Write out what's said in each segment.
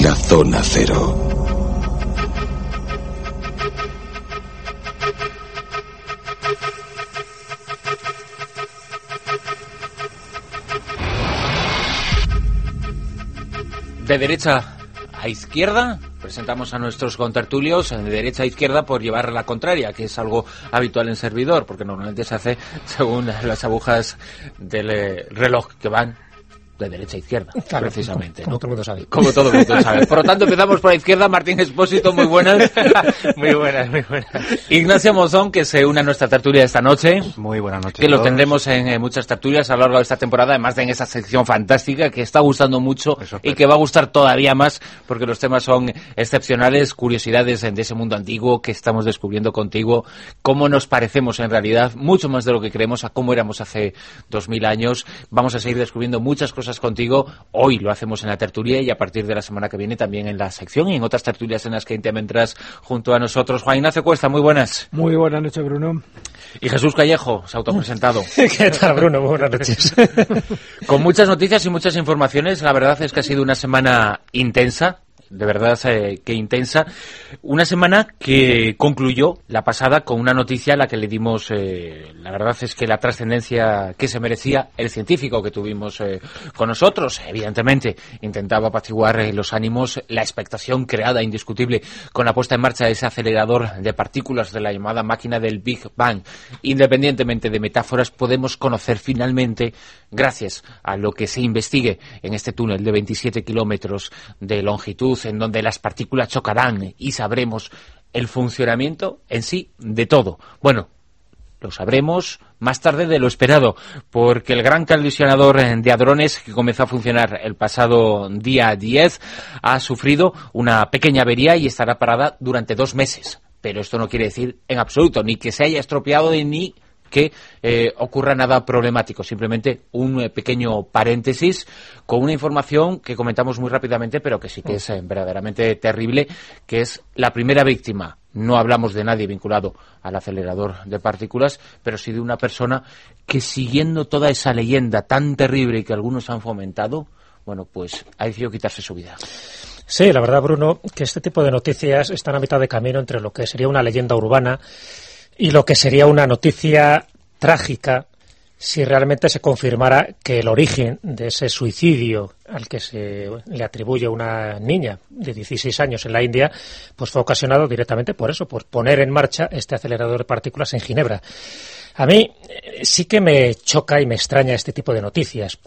La zona cero. De derecha a izquierda, presentamos a nuestros contertulios de derecha a izquierda por llevar la contraria, que es algo habitual en servidor, porque normalmente se hace según las agujas del eh, reloj que van de derecha a izquierda, precisamente. Como todo el mundo sabe. Como todo el mundo sabe. Por lo tanto, empezamos por la izquierda. Martín Espósito, muy buenas. muy buenas, muy buenas. Ignacio Mozón, que se une a nuestra tertulia esta noche. Muy buenas noches. Que lo tendremos en muchas tertulias a lo largo de esta temporada, además de en esa sección fantástica que está gustando mucho y que va a gustar todavía más porque los temas son excepcionales, curiosidades de ese mundo antiguo que estamos descubriendo contigo, cómo nos parecemos en realidad, mucho más de lo que creemos a cómo éramos hace dos mil años. Vamos a seguir descubriendo muchas cosas contigo. Hoy lo hacemos en la tertulia y a partir de la semana que viene también en la sección y en otras tertulias en las que te vendrás junto a nosotros. Juan Ignacio Cuesta, muy buenas. Muy buenas noches, Bruno. Y Jesús Callejo, se ha autopresentado. ¿Qué tal, Bruno? Buenas noches. Con muchas noticias y muchas informaciones. La verdad es que ha sido una semana intensa de verdad eh, que intensa. Una semana que concluyó la pasada con una noticia a la que le dimos, eh, la verdad es que la trascendencia que se merecía el científico que tuvimos eh, con nosotros. Evidentemente, intentaba apaciguar los ánimos, la expectación creada indiscutible con la puesta en marcha de ese acelerador de partículas de la llamada máquina del Big Bang. Independientemente de metáforas, podemos conocer finalmente, gracias a lo que se investigue en este túnel de 27 kilómetros de longitud, en donde las partículas chocarán y sabremos el funcionamiento en sí de todo. Bueno, lo sabremos más tarde de lo esperado, porque el gran colisionador de hadrones que comenzó a funcionar el pasado día 10 ha sufrido una pequeña avería y estará parada durante dos meses. Pero esto no quiere decir en absoluto ni que se haya estropeado ni que eh, ocurra nada problemático. Simplemente un eh, pequeño paréntesis con una información que comentamos muy rápidamente, pero que sí que es eh, verdaderamente terrible, que es la primera víctima. No hablamos de nadie vinculado al acelerador de partículas, pero sí de una persona que siguiendo toda esa leyenda tan terrible que algunos han fomentado, bueno, pues ha decidido quitarse su vida. Sí, la verdad, Bruno, que este tipo de noticias están a mitad de camino entre lo que sería una leyenda urbana y lo que sería una noticia trágica si realmente se confirmara que el origen de ese suicidio al que se le atribuye una niña de 16 años en la India, pues fue ocasionado directamente por eso, por poner en marcha este acelerador de partículas en Ginebra. A mí eh, sí que me choca y me extraña este tipo de noticias.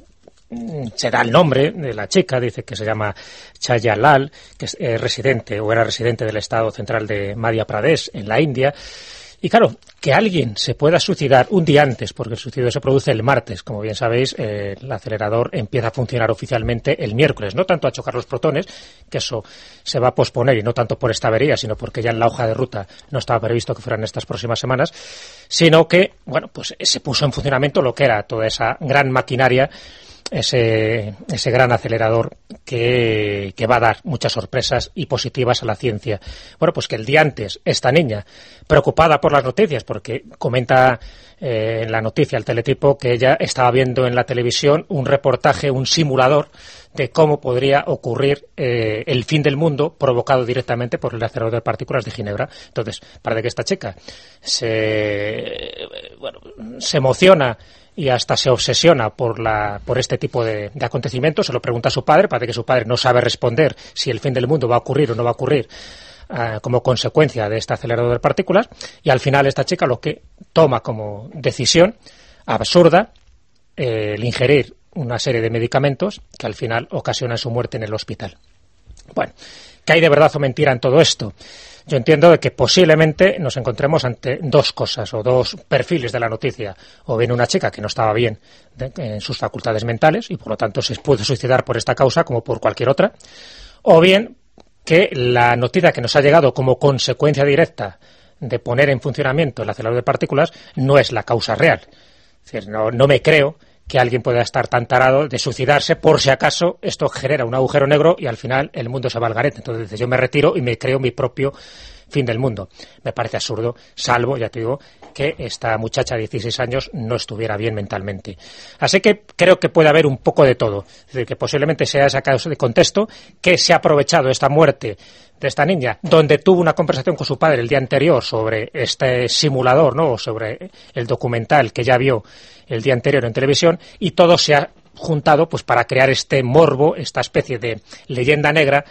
Mm, se da el nombre de la chica, dice que se llama Chaya Lal, que es eh, residente o era residente del estado central de Madhya Pradesh en la India. Y claro, que alguien se pueda suicidar un día antes, porque el suicidio se produce el martes, como bien sabéis, eh, el acelerador empieza a funcionar oficialmente el miércoles, no tanto a chocar los protones, que eso se va a posponer y no tanto por esta avería, sino porque ya en la hoja de ruta no estaba previsto que fueran estas próximas semanas, sino que, bueno, pues se puso en funcionamiento lo que era toda esa gran maquinaria ese, ese gran acelerador que, que, va a dar muchas sorpresas y positivas a la ciencia. Bueno, pues que el día antes, esta niña, preocupada por las noticias, porque comenta eh, en la noticia el teletipo que ella estaba viendo en la televisión un reportaje, un simulador de cómo podría ocurrir eh, el fin del mundo provocado directamente por el acelerador de partículas de Ginebra. Entonces, para que esta chica se, bueno, se emociona y hasta se obsesiona por, la, por este tipo de, acontecimientos. Se lo pregunta a su padre, parece que su padre no sabe responder si el fin del mundo va a ocurrir o no va a ocurrir eh, como consecuencia de este acelerador de partículas. Y al final esta chica lo que toma como decisión absurda eh, el ingerir una serie de medicamentos que al final ocasionan su muerte en el hospital. Bueno, ¿qué hay de verdad o mentira en todo esto? Yo entiendo de que posiblemente nos encontremos ante dos cosas o dos perfiles de la noticia. O bien una chica que no estaba bien en sus facultades mentales y por lo tanto se puede suicidar por esta causa como por cualquier otra. O bien que la noticia que nos ha llegado como consecuencia directa de poner en funcionamiento el acelerador de partículas no es la causa real. Es decir, no, no me creo que alguien pueda estar tan tarado de suicidarse por si acaso esto genera un agujero negro y al final el mundo se va al garete. Entonces yo me retiro y me creo mi propio fin del mundo. Me parece absurdo, salvo, ya te digo, que esta muchacha de 16 años no estuviera bien mentalmente. Así que creo que puede haber un poco de todo. Es decir, que posiblemente sea sacado de contexto, que se ha aprovechado esta muerte de esta niña, donde tuvo una conversación con su padre el día anterior sobre este simulador, ¿no? O sobre el documental que ya vio el día anterior en televisión, y todo se ha juntado pues para crear este morbo, esta especie de leyenda negra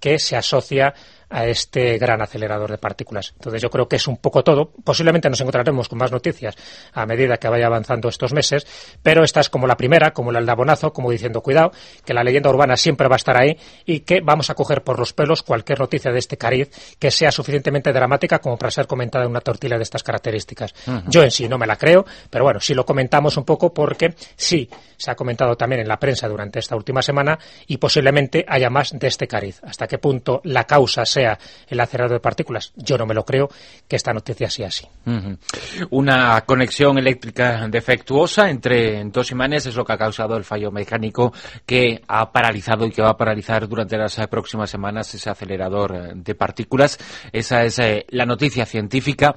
que se asocia a este gran acelerador de partículas. Entonces yo creo que es un poco todo. Posiblemente nos encontraremos con más noticias a medida que vaya avanzando estos meses, pero esta es como la primera, como el aldabonazo, como diciendo cuidado, que la leyenda urbana siempre va a estar ahí y que vamos a coger por los pelos cualquier noticia de este cariz que sea suficientemente dramática como para ser comentada en una tortilla de estas características. Yo en sí no me la creo, pero bueno, si lo comentamos un poco porque sí se ha comentado también en la prensa durante esta última semana y posiblemente haya más de este cariz. Hasta qué punto la causa sea el acelerador de partículas. Yo no me lo creo que esta noticia sea así. Una conexión eléctrica defectuosa entre dos imanes es lo que ha causado el fallo mecánico que ha paralizado y que va a paralizar durante las próximas semanas ese acelerador de partículas. Esa es eh, la noticia científica,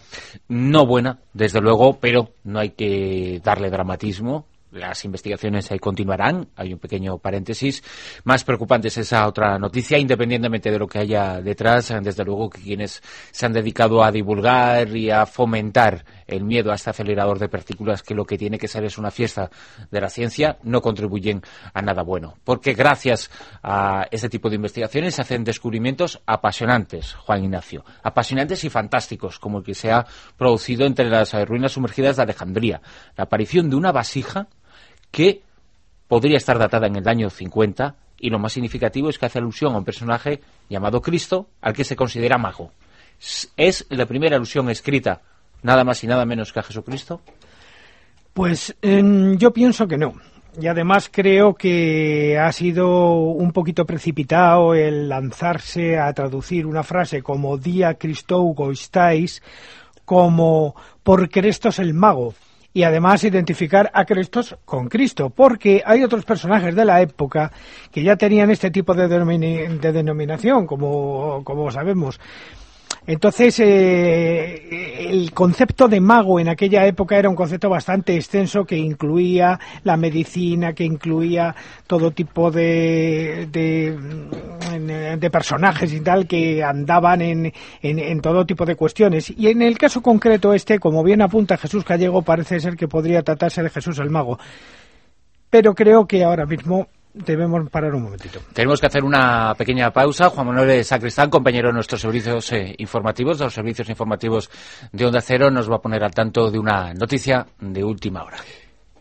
no buena, desde luego, pero no hay que darle dramatismo las investigaciones ahí continuarán. Hay un pequeño paréntesis. Más preocupante es esa otra noticia, independientemente de lo que haya detrás. Desde luego que quienes se han dedicado a divulgar y a fomentar el miedo a este acelerador de partículas, que lo que tiene que ser es una fiesta de la ciencia, no contribuyen a nada bueno. Porque gracias a este tipo de investigaciones se hacen descubrimientos apasionantes, Juan Ignacio. Apasionantes y fantásticos, como el que se ha producido entre las ruinas sumergidas de Alejandría. La aparición de una vasija que podría estar datada en el año 50 y lo más significativo es que hace alusión a un personaje llamado Cristo al que se considera mago. ¿Es la primera alusión escrita nada más y nada menos que a Jesucristo? Pues yo pienso que no. Y además creo que ha sido un poquito precipitado el lanzarse a traducir una frase como Día Christou goistáis como por Cristo es el mago y además identificar a Cristos con Cristo, porque hay otros personajes de la época que ya tenían este tipo de, denominación, como, como sabemos. Entonces, eh, el concepto de mago en aquella época era un concepto bastante extenso que incluía la medicina, que incluía todo tipo de, de, personajes y tal que andaban en, en, todo tipo de cuestiones. Y en el caso concreto este, como bien apunta Jesús Gallego, parece ser que podría tratarse de Jesús el mago. Pero creo que ahora mismo debemos parar un momentito. Tenemos que hacer una pequeña pausa. Juan Manuel Sacristán, compañero de nuestros servicios eh, informativos, de los servicios informativos de Onda Cero, nos va a poner al tanto de una noticia de última hora.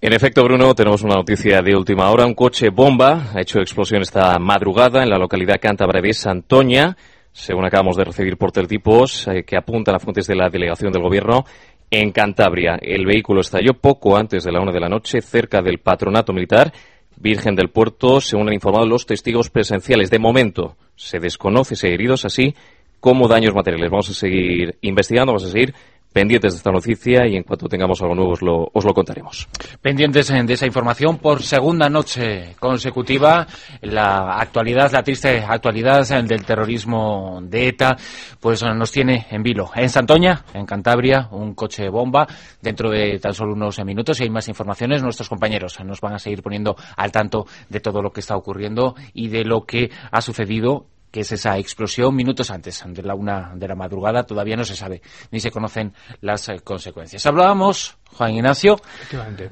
En efecto, Bruno, tenemos una noticia de última hora. Un coche bomba ha hecho explosión esta madrugada en la localidad cántabra de Santoña, según acabamos de recibir por teltipos, eh, que apuntan a fuentes de la delegación del gobierno en Cantabria. El vehículo estalló poco antes de la una de la noche cerca del patronato militar Virgen del Puerto, según han informado los testigos presenciales. De momento se desconoce si heridos, así como daños materiales. Vamos a seguir investigando, vamos a seguir pendientes de esta noticia y en cuanto tengamos algo nuevo os lo, os lo contaremos. Pendientes de esa información por segunda noche consecutiva, la actualidad, la triste actualidad del terrorismo de ETA, pues nos tiene en vilo. En Santoña, en Cantabria, un coche bomba. Dentro de tan solo unos minutos, si hay más informaciones, nuestros compañeros nos van a seguir poniendo al tanto de todo lo que está ocurriendo y de lo que ha sucedido que es esa explosión minutos antes de la una de la madrugada, todavía no se sabe ni se conocen las eh, consecuencias. Hablábamos, Juan Ignacio,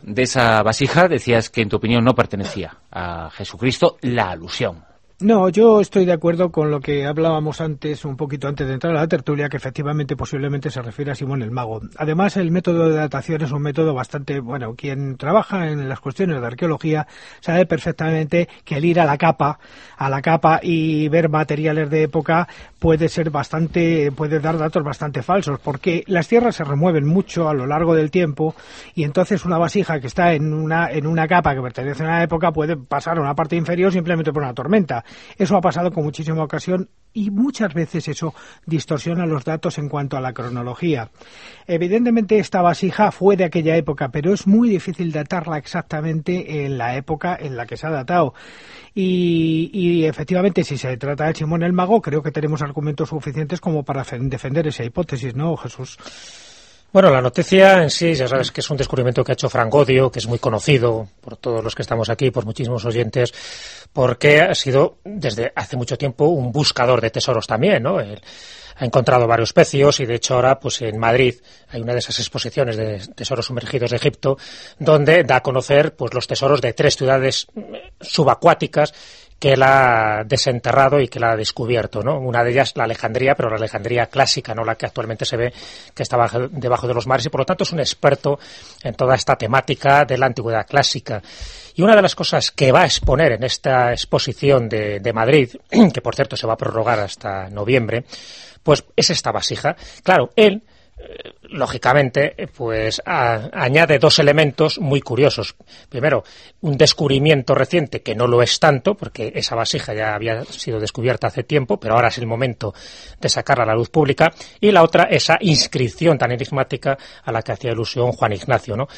de esa vasija, decías que en tu opinión no pertenecía a Jesucristo, la alusión. No, yo estoy de acuerdo con lo que hablábamos antes, un poquito antes de entrar a la tertulia, que efectivamente posiblemente se refiere a Simón el Mago. Además, el método de datación es un método bastante, bueno, quien trabaja en las cuestiones de arqueología sabe perfectamente que el ir a la capa, a la capa y ver materiales de época puede ser bastante, puede dar datos bastante falsos, porque las tierras se remueven mucho a lo largo del tiempo y entonces una vasija que está en una, en una capa que pertenece a una época puede pasar a una parte inferior simplemente por una tormenta. Eso ha pasado con muchísima ocasión y muchas veces eso distorsiona los datos en cuanto a la cronología. Evidentemente esta vasija fue de aquella época, pero es muy difícil datarla exactamente en la época en la que se ha datado. Y, efectivamente, si se trata de Simón el Mago, creo que tenemos argumentos suficientes como para defender esa hipótesis, ¿no, Jesús? Bueno, la noticia en sí, ya sabes que es un descubrimiento que ha hecho Frank Odio, que es muy conocido por todos los que estamos aquí, por muchísimos oyentes, porque ha sido desde hace mucho tiempo un buscador de tesoros también, ¿no? Ha encontrado varios pecios y de hecho ahora pues en Madrid hay una de esas exposiciones de tesoros sumergidos de Egipto donde da a conocer pues los tesoros de tres ciudades subacuáticas que él ha desenterrado y que la ha descubierto, ¿no? Una de ellas la Alejandría, pero la Alejandría clásica, no la que actualmente se ve que está debajo de los mares y por lo tanto es un experto en toda esta temática de la antigüedad clásica. Y una de las cosas que va a exponer en esta exposición de, de Madrid, que por cierto se va a prorrogar hasta noviembre, pues es esta vasija. Claro, él lógicamente, pues añade dos elementos muy curiosos. Primero, un descubrimiento reciente que no lo es tanto, porque esa vasija ya había sido descubierta hace tiempo, pero ahora es el momento de sacarla a la luz pública. Y la otra, esa inscripción tan enigmática a la que hacía ilusión Juan Ignacio, ¿no?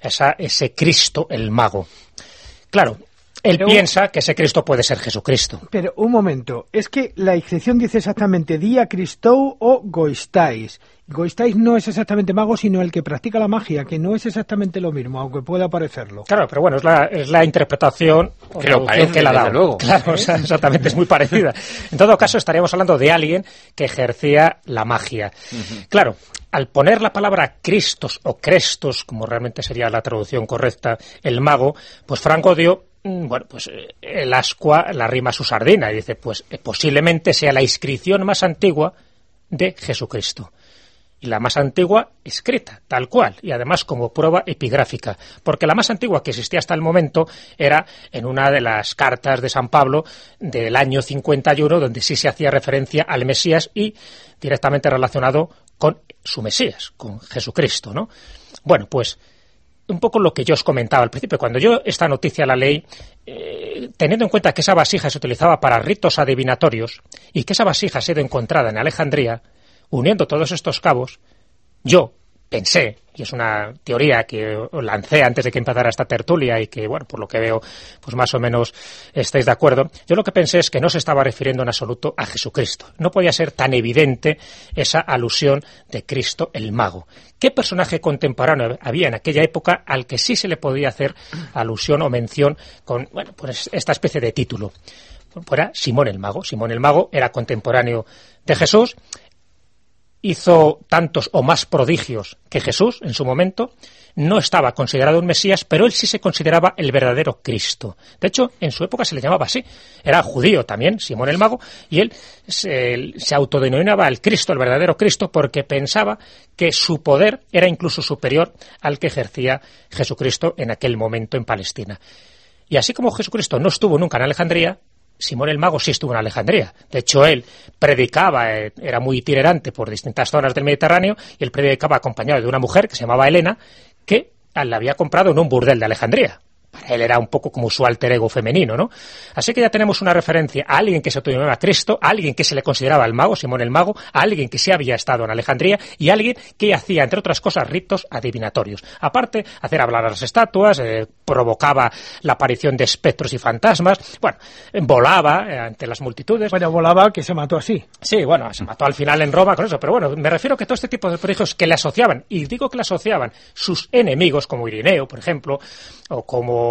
Esa, ese Cristo el mago. Claro, él piensa que ese Cristo puede ser Jesucristo. Pero un momento, es que la inscripción dice exactamente Día Cristou o Goistais. Goistais no es exactamente mago, sino el que practica la magia, que no es exactamente lo mismo, aunque pueda parecerlo. Claro, pero bueno, es la, es la interpretación que, lo parece, que la da. Luego. Claro, o sea, exactamente, es muy parecida. En todo caso, estaríamos hablando de alguien que ejercía la magia. Uh -huh. Claro, al poner la palabra Cristos o Crestos, como realmente sería la traducción correcta, el mago, pues Franco dio bueno, pues eh, el ascua la rima su sardina y dice, pues eh, posiblemente sea la inscripción más antigua de Jesucristo. Y la más antigua escrita, tal cual, y además como prueba epigráfica, porque la más antigua que existía hasta el momento era en una de las cartas de San Pablo del año 51, donde sí se hacía referencia al Mesías y directamente relacionado con su Mesías, con Jesucristo, ¿no? Bueno, pues un poco lo que yo os comentaba al principio. Cuando yo esta noticia la ley, eh, teniendo en cuenta que esa vasija se utilizaba para ritos adivinatorios y que esa vasija ha sido encontrada en Alejandría, uniendo todos estos cabos, yo pensé, y es una teoría que lancé antes de que empezara esta tertulia y que, bueno, por lo que veo, pues más o menos estáis de acuerdo, yo lo que pensé es que no se estaba refiriendo en absoluto a Jesucristo. No podía ser tan evidente esa alusión de Cristo el mago. ¿Qué personaje contemporáneo había en aquella época al que sí se le podía hacer alusión o mención con, bueno, pues esta especie de título? Pues era Simón el mago. Simón el mago era contemporáneo de Jesús hizo tantos o más prodigios que Jesús en su momento, no estaba considerado un Mesías, pero él sí se consideraba el verdadero Cristo. De hecho, en su época se le llamaba así. Era judío también, Simón el Mago, y él se, se autodenominaba el Cristo, el verdadero Cristo, porque pensaba que su poder era incluso superior al que ejercía Jesucristo en aquel momento en Palestina. Y así como Jesucristo no estuvo nunca en Alejandría, Simón el Mago sí estuvo en Alejandría. De hecho, él predicaba, eh, era muy itinerante por distintas zonas del Mediterráneo, y él predicaba acompañado de una mujer que se llamaba Elena, que le había comprado en un burdel de Alejandría. Para él era un poco como su alter ego femenino, ¿no? Así que ya tenemos una referencia a alguien que se autonombraba Cristo, a alguien que se le consideraba el mago, Simón el Mago, a alguien que sí había estado en Alejandría y a alguien que hacía, entre otras cosas, ritos adivinatorios. Aparte, hacer hablar a las estatuas, eh, provocaba la aparición de espectros y fantasmas, bueno, volaba eh, ante las multitudes. Bueno, volaba que se mató así. Sí, bueno, se mató al final en Roma con eso, pero bueno, me refiero que todo este tipo de prodigios que le asociaban, y digo que le asociaban sus enemigos, como Irineo, por ejemplo, o como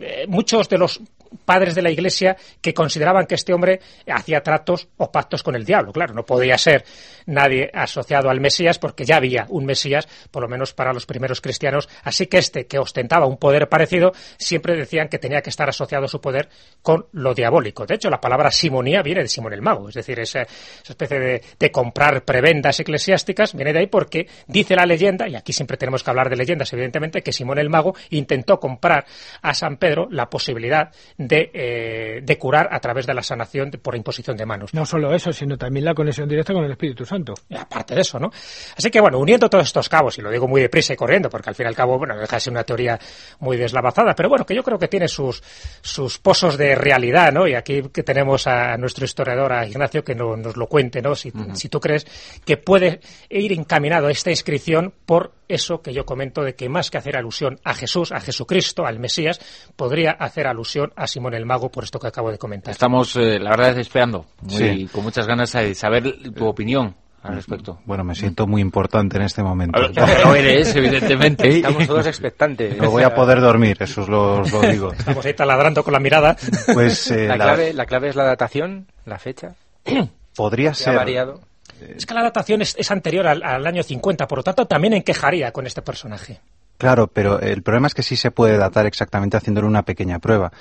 eh, muchos de los padres de la Iglesia que consideraban que este hombre hacía tratos o pactos con el diablo. Claro, no podía ser nadie asociado al Mesías porque ya había un Mesías, por lo menos para los primeros cristianos. Así que este, que ostentaba un poder parecido, siempre decían que tenía que estar asociado su poder con lo diabólico. De hecho, la palabra simonía viene de Simón el Mago, es decir, esa, especie de, de comprar prebendas eclesiásticas viene de ahí porque dice la leyenda, y aquí siempre tenemos que hablar de leyendas, evidentemente, que Simón el Mago intentó comprar a San Pedro la posibilidad de, eh, de, curar a través de la sanación por imposición de manos. No solo eso, sino también la conexión directa con el Espíritu Santo. Y aparte de eso, ¿no? Así que, bueno, uniendo todos estos cabos, y lo digo muy deprisa y corriendo, porque al fin y al cabo, bueno, deja de ser una teoría muy deslavazada, pero bueno, que yo creo que tiene sus, sus pozos de realidad, ¿no? Y aquí que tenemos a nuestro historiador, a Ignacio, que no, nos lo cuente, ¿no? Si, uh -huh. si tú crees que puede ir encaminado esta inscripción por eso que yo comento de que más que hacer alusión a Jesús, a Jesucristo, al Mesías, podría hacer alusión a Simón el Mago por esto que acabo de comentar. Estamos, eh, la verdad, esperando muy, sí. con muchas ganas de saber tu opinión al respecto? Bueno, me siento muy importante en este momento. Lo eres, evidentemente. Estamos todos expectantes. No voy a poder dormir, eso os lo, os lo digo. Estamos ahí taladrando con la mirada. Pues eh, La la- clave, la clave es la datación, la fecha. podría Se ha ser. variado. Es que la datación es, anterior al, año 50, por lo tanto también enquejaría con este personaje. Claro, pero el problema es que sí se puede datar exactamente haciéndole una pequeña prueba,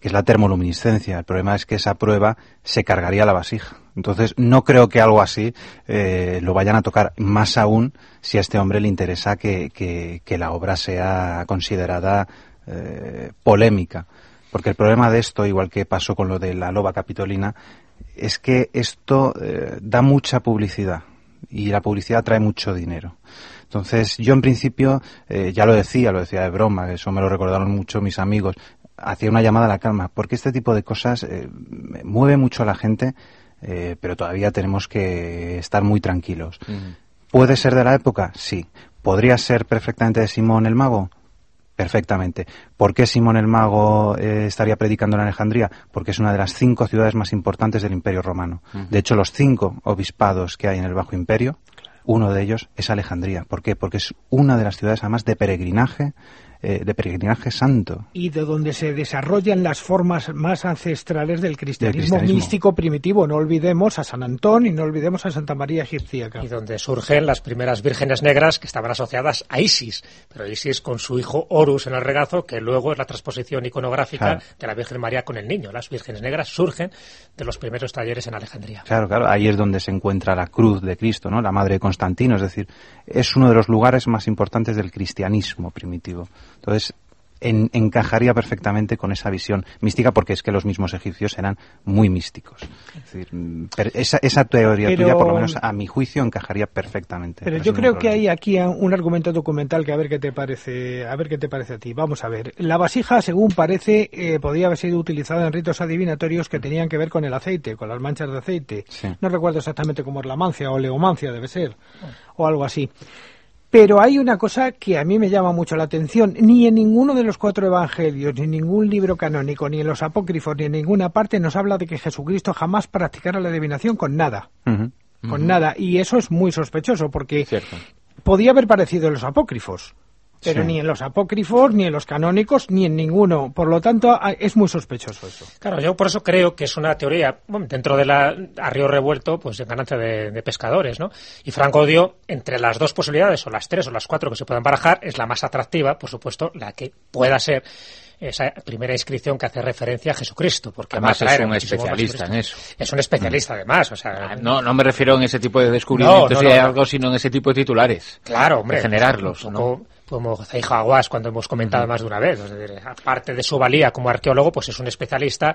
que es la termoluminiscencia. El problema es que esa prueba se cargaría la vasija. Entonces, no creo que algo así eh, lo vayan a tocar, más aún si a este hombre le interesa que la obra sea considerada eh, polémica. Porque el problema de esto, igual que pasó con lo de la loba capitolina, es que esto eh, da mucha publicidad y la publicidad trae mucho dinero. Entonces, yo en principio, eh, ya lo decía, lo decía de broma, eso me lo recordaron mucho mis amigos, hacía una llamada a la calma, porque este tipo de cosas eh, mueve mucho a la gente, eh, pero todavía tenemos que estar muy tranquilos. ¿Puede ser de la época? Sí. ¿Podría ser perfectamente de Simón el Mago? Perfectamente. ¿Por qué Simón el Mago eh, estaría predicando en Alejandría? Porque es una de las cinco ciudades más importantes del Imperio Romano. De hecho, los cinco obispados que hay en el Bajo Imperio, uno de ellos es Alejandría. ¿Por qué? Porque es una de las ciudades además de peregrinaje, eh, de peregrinaje santo. y de donde se desarrollan las formas más ancestrales del cristianismo, cristianismo. místico primitivo. No olvidemos a San Antón y no olvidemos a Santa María Egipciaca. Y donde surgen las primeras vírgenes negras que estaban asociadas a Isis. Pero Isis con su hijo Horus en el regazo, que luego es la transposición iconográfica Claro. de la Virgen María con el niño. Las vírgenes negras surgen de los primeros talleres en Alejandría. Claro, claro, ahí es donde se encuentra la cruz de Cristo, ¿no? La madre de Constantino, es decir, es uno de los lugares más importantes del cristianismo primitivo. Entonces, en- encajaría perfectamente con esa visión mística porque es que los mismos egipcios eran muy místicos. Es decir, mm, pero esa, esa teoría Pero- tuya, por lo menos a mi juicio, encajaría perfectamente. Pero yo creo que hay aquí un argumento documental que a ver qué te parece, a ver qué te parece a ti. Vamos a ver. La vasija, según parece, eh, podía haber sido utilizada en ritos adivinatorios que tenían que ver con el aceite, con las manchas de aceite. Sí. No recuerdo exactamente cómo es la mancia o leomancia debe ser, o algo así. Pero hay una cosa que a mí me llama mucho la atención. Ni en ninguno de los cuatro evangelios, ni en ningún libro canónico, ni en los apócrifos, ni en ninguna parte nos habla de que Jesucristo jamás practicara la adivinación con nada. Con nada. Y eso es muy sospechoso porque Cierto. podía haber parecido en los apócrifos. Pero Sí. ni en los apócrifos, ni en los canónicos, ni en ninguno. Por lo tanto, es muy sospechoso eso. Claro, yo por eso creo que es una teoría, bueno, dentro de la a río revuelto, pues de ganancia de, de pescadores, ¿no? Y Franco dio, entre las dos posibilidades, o las tres o las cuatro que se puedan barajar, es la más atractiva, por supuesto, la que pueda ser esa primera inscripción que hace referencia a Jesucristo, porque Además va a traer es un especialista en eso. Es un especialista, además, o sea... Ah, No, no me refiero en ese tipo de descubrimientos No, no, y algo, sino en ese tipo de titulares. Claro, hombre. De generarlos, un Como Zeija Aguas, cuando hemos comentado más de una vez. Aparte de su valía como arqueólogo, pues es un especialista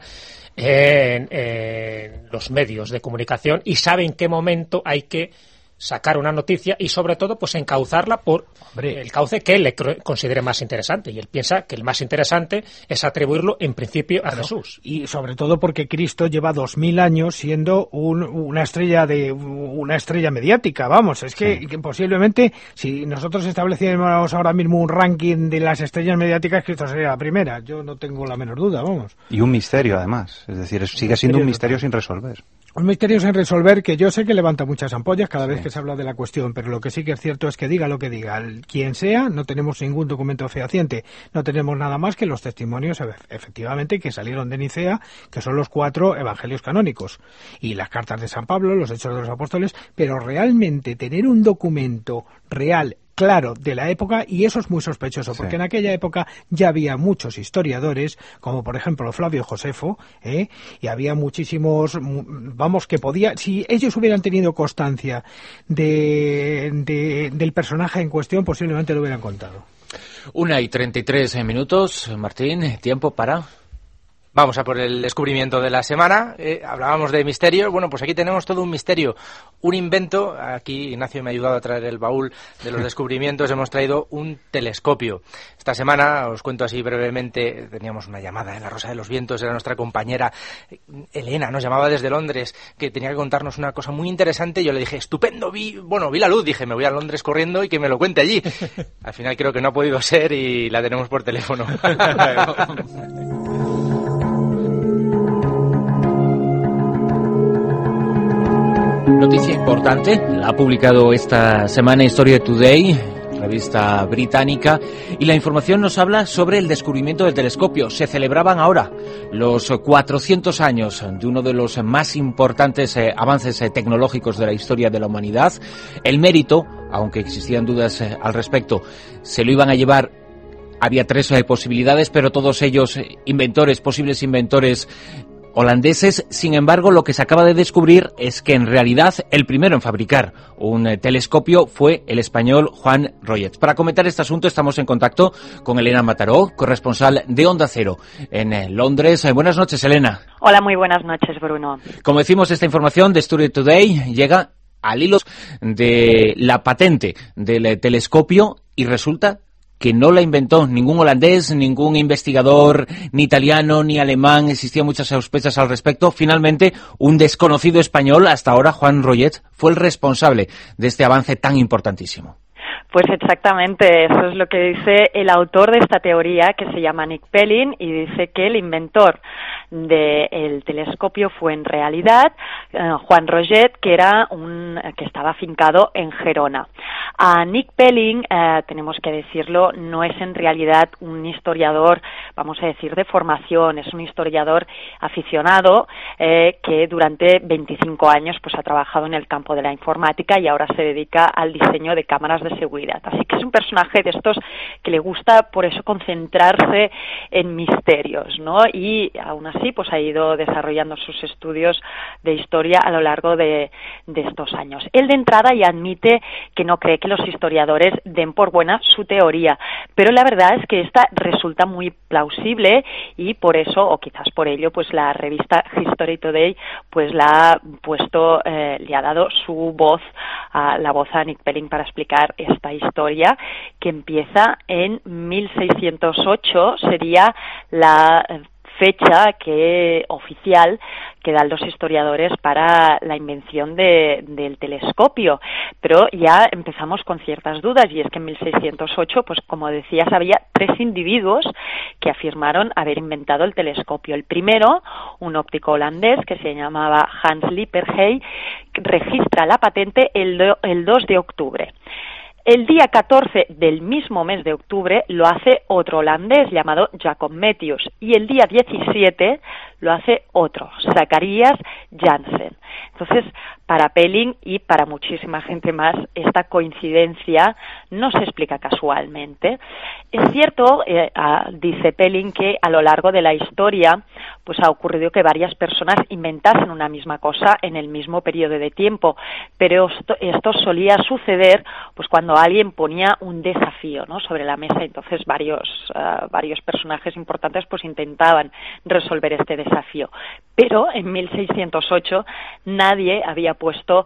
en, en los medios de comunicación y sabe en qué momento hay que sacar una noticia y sobre todo pues encauzarla por Hombre. el cauce que él le considere más interesante y él piensa que el más interesante es atribuirlo en principio a Jesús Y sobre todo porque Cristo lleva dos mil años siendo un- una estrella de una estrella mediática. Vamos, es que, que posiblemente si nosotros estableciéramos ahora mismo un ranking de las estrellas mediáticas, Cristo sería la primera. Yo no tengo la menor duda, vamos. Y un misterio, además. Es decir, es- sigue siendo un misterio misterio sin resolver. Un misterio sin resolver que yo sé que levanta muchas ampollas cada vez que se habla de la cuestión, pero lo que sí que es cierto es que diga lo que diga quien sea, no tenemos ningún documento fehaciente, no tenemos nada más que los testimonios efe- efectivamente que salieron de Nicea, que son los cuatro evangelios canónicos, y las cartas de San Pablo, los hechos de los apóstoles, pero realmente tener un documento real claro de la época y eso es muy sospechoso porque Sí. en aquella época ya había muchos historiadores como por ejemplo Flavio Josefo ¿eh? y había muchísimos mu- vamos que podía si ellos hubieran tenido constancia de, de- del personaje en cuestión posiblemente lo hubieran contado Una y 33 minutos, Martín, tiempo para... Vamos a por el descubrimiento de la semana. Eh, hablábamos de misterios. Bueno, pues aquí tenemos todo un misterio, un invento. Aquí Ignacio me ha ayudado a traer el baúl de los descubrimientos. Hemos traído un telescopio. Esta semana, os cuento así brevemente, teníamos una llamada en la Rosa de los Vientos. Era nuestra compañera eh, Elena, nos llamaba desde Londres, que tenía que contarnos una cosa muy interesante. Yo le dije, estupendo, vi, bueno, vi la luz. Dije, me voy a Londres corriendo y que me lo cuente allí. Al final creo que no ha podido ser y la tenemos por teléfono. Noticia importante, la ha publicado esta semana Historia Today, revista británica, y la información nos habla sobre el descubrimiento del telescopio. Se celebraban ahora los 400 años de uno de los más importantes eh, avances eh, tecnológicos de la historia de la humanidad. El mérito, aunque existían dudas eh, al respecto, se lo iban a llevar había tres posibilidades, pero todos ellos inventores, posibles inventores holandeses. Sin embargo, lo que se acaba de descubrir es que en realidad el primero en fabricar un eh, telescopio fue el español Juan Royet. Para comentar este asunto estamos en contacto con Elena Mataró, corresponsal de Onda Cero en eh, Londres. Eh, buenas noches, Elena. Hola, muy buenas noches, Bruno. Como decimos, esta información de Story Today llega al hilo de la patente del telescopio y resulta que no la inventó ningún holandés, ningún investigador, ni italiano, ni alemán, existían muchas sospechas al respecto. Finalmente, un desconocido español, hasta ahora Juan Royet, fue el responsable de este avance tan importantísimo. Pues exactamente, eso es lo que dice el autor de esta teoría, que se llama Nick Pellin, y dice que el inventor del telescopio fue en realidad eh, Juan Roget, que era un que estaba afincado en Gerona. A Nick Pelling, eh, tenemos que decirlo, no es en realidad un historiador, vamos a decir, de formación, es un historiador aficionado eh, que durante 25 años pues ha trabajado en el campo de la informática y ahora se dedica al diseño de cámaras de seguridad. Así que es un personaje de estos que le gusta por eso concentrarse en misterios, ¿no? Y aún así sí, pues ha ido desarrollando sus estudios de historia a lo largo de, estos años. Él de entrada ya admite que no cree que los historiadores den por buena su teoría, pero la verdad es que esta resulta muy plausible y por eso, o quizás por ello, pues la revista History Today pues la ha puesto, eh, le ha dado su voz, a la voz a Nick Pelling para explicar esta historia que empieza en 1608, sería la fecha que oficial que dan los historiadores para la invención del telescopio. Pero ya empezamos con ciertas dudas y es que en 1608, pues como decías, había tres individuos que afirmaron haber inventado el telescopio. El primero, un óptico holandés que se llamaba Hans Lipperhey, registra la patente el, el 2 de octubre. El día 14 del mismo mes de octubre lo hace otro holandés llamado Jacob Metius y el día 17 lo hace otro, Zacharias Janssen. Entonces, para Pelling y para muchísima gente más, esta coincidencia no se explica casualmente. Es cierto, eh, dice Pelling, que a lo largo de la historia pues ha ocurrido que varias personas inventasen una misma cosa en el mismo periodo de tiempo, pero esto, solía suceder pues cuando alguien ponía un desafío ¿no? sobre la mesa, entonces varios, eh, varios personajes importantes pues intentaban resolver este desafío. Pero en 1608 nadie había puesto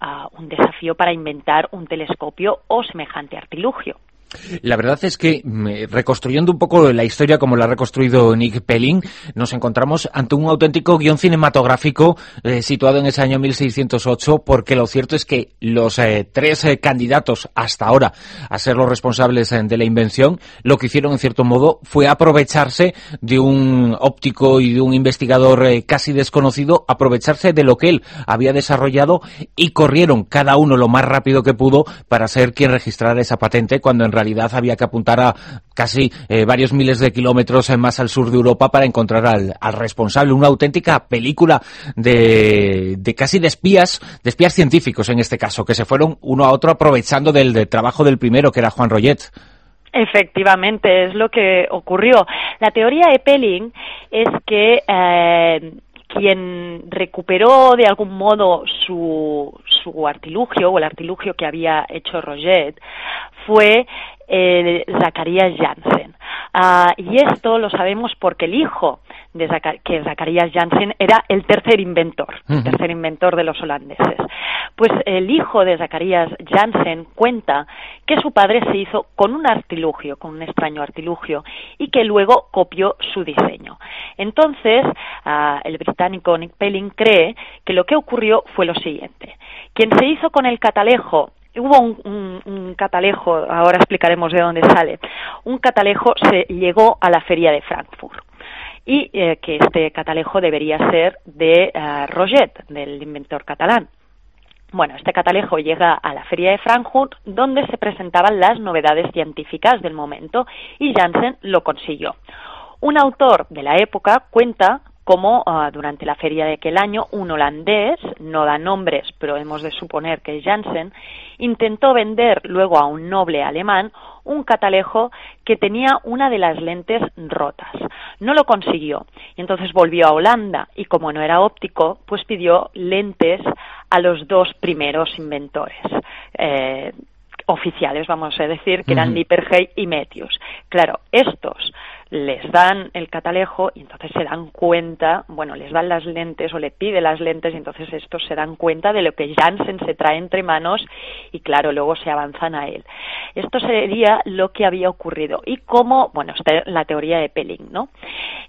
ah, un desafío para inventar un telescopio o semejante artilugio. La verdad es que, mm, reconstruyendo un poco la historia como la ha reconstruido Nick Pelling, nos encontramos ante un auténtico guion cinematográfico eh, situado en ese año 1608, porque lo cierto es que los eh, tres eh, candidatos hasta ahora a ser los responsables de la invención, lo que hicieron en cierto modo fue aprovecharse de un óptico y de un investigador casi desconocido, aprovecharse de lo que él había desarrollado y corrieron cada uno lo más rápido que pudo para ser quien registrara esa patente cuando en había que apuntar a casi eh, varios miles de kilómetros más al sur de Europa para encontrar al, responsable. Una auténtica película de, casi de espías, de científicos en este caso, que se fueron uno a otro aprovechando del, trabajo del primero, que era Juan Royet. Efectivamente, es lo que ocurrió. La teoría de Pelling es que eh, quien recuperó de algún modo su, su artilugio o el artilugio que había hecho Roget fue eh, Zacarías Janssen. Ah, y esto lo sabemos porque el hijo de que Zacarías Janssen era el tercer inventor, el tercer inventor de los holandeses. Pues el hijo de Zacarías Janssen cuenta que su padre se hizo con un artilugio, con un extraño artilugio, y que luego copió su diseño. Entonces, ah, el británico Nick Pelling cree que lo que ocurrió fue lo siguiente. Quien se hizo con el catalejo hubo un, catalejo, ahora explicaremos de dónde sale, un catalejo se llegó a la feria de Frankfurt y eh, que este catalejo debería ser de uh, Roget, del inventor catalán. Bueno, este catalejo llega a la Feria de Frankfurt, donde se presentaban las novedades científicas del momento, y Janssen lo consiguió. Un autor de la época cuenta cómo ah, durante la feria de aquel año un holandés, no da nombres, pero hemos de suponer que es Janssen, intentó vender luego a un noble alemán un catalejo que tenía una de las lentes rotas. No lo consiguió y entonces volvió a Holanda y como no era óptico, pues pidió lentes a los dos primeros inventores. Eh, oficiales, vamos a decir, que eran Lipperhey y Metius. Claro, estos les dan el catalejo y entonces se dan cuenta, bueno, les dan las lentes o le pide las lentes y entonces estos se dan cuenta de lo que Janssen se trae entre manos y claro, luego se avanzan a él. Esto sería lo que había ocurrido y cómo, bueno, está la teoría de Pelling, ¿no?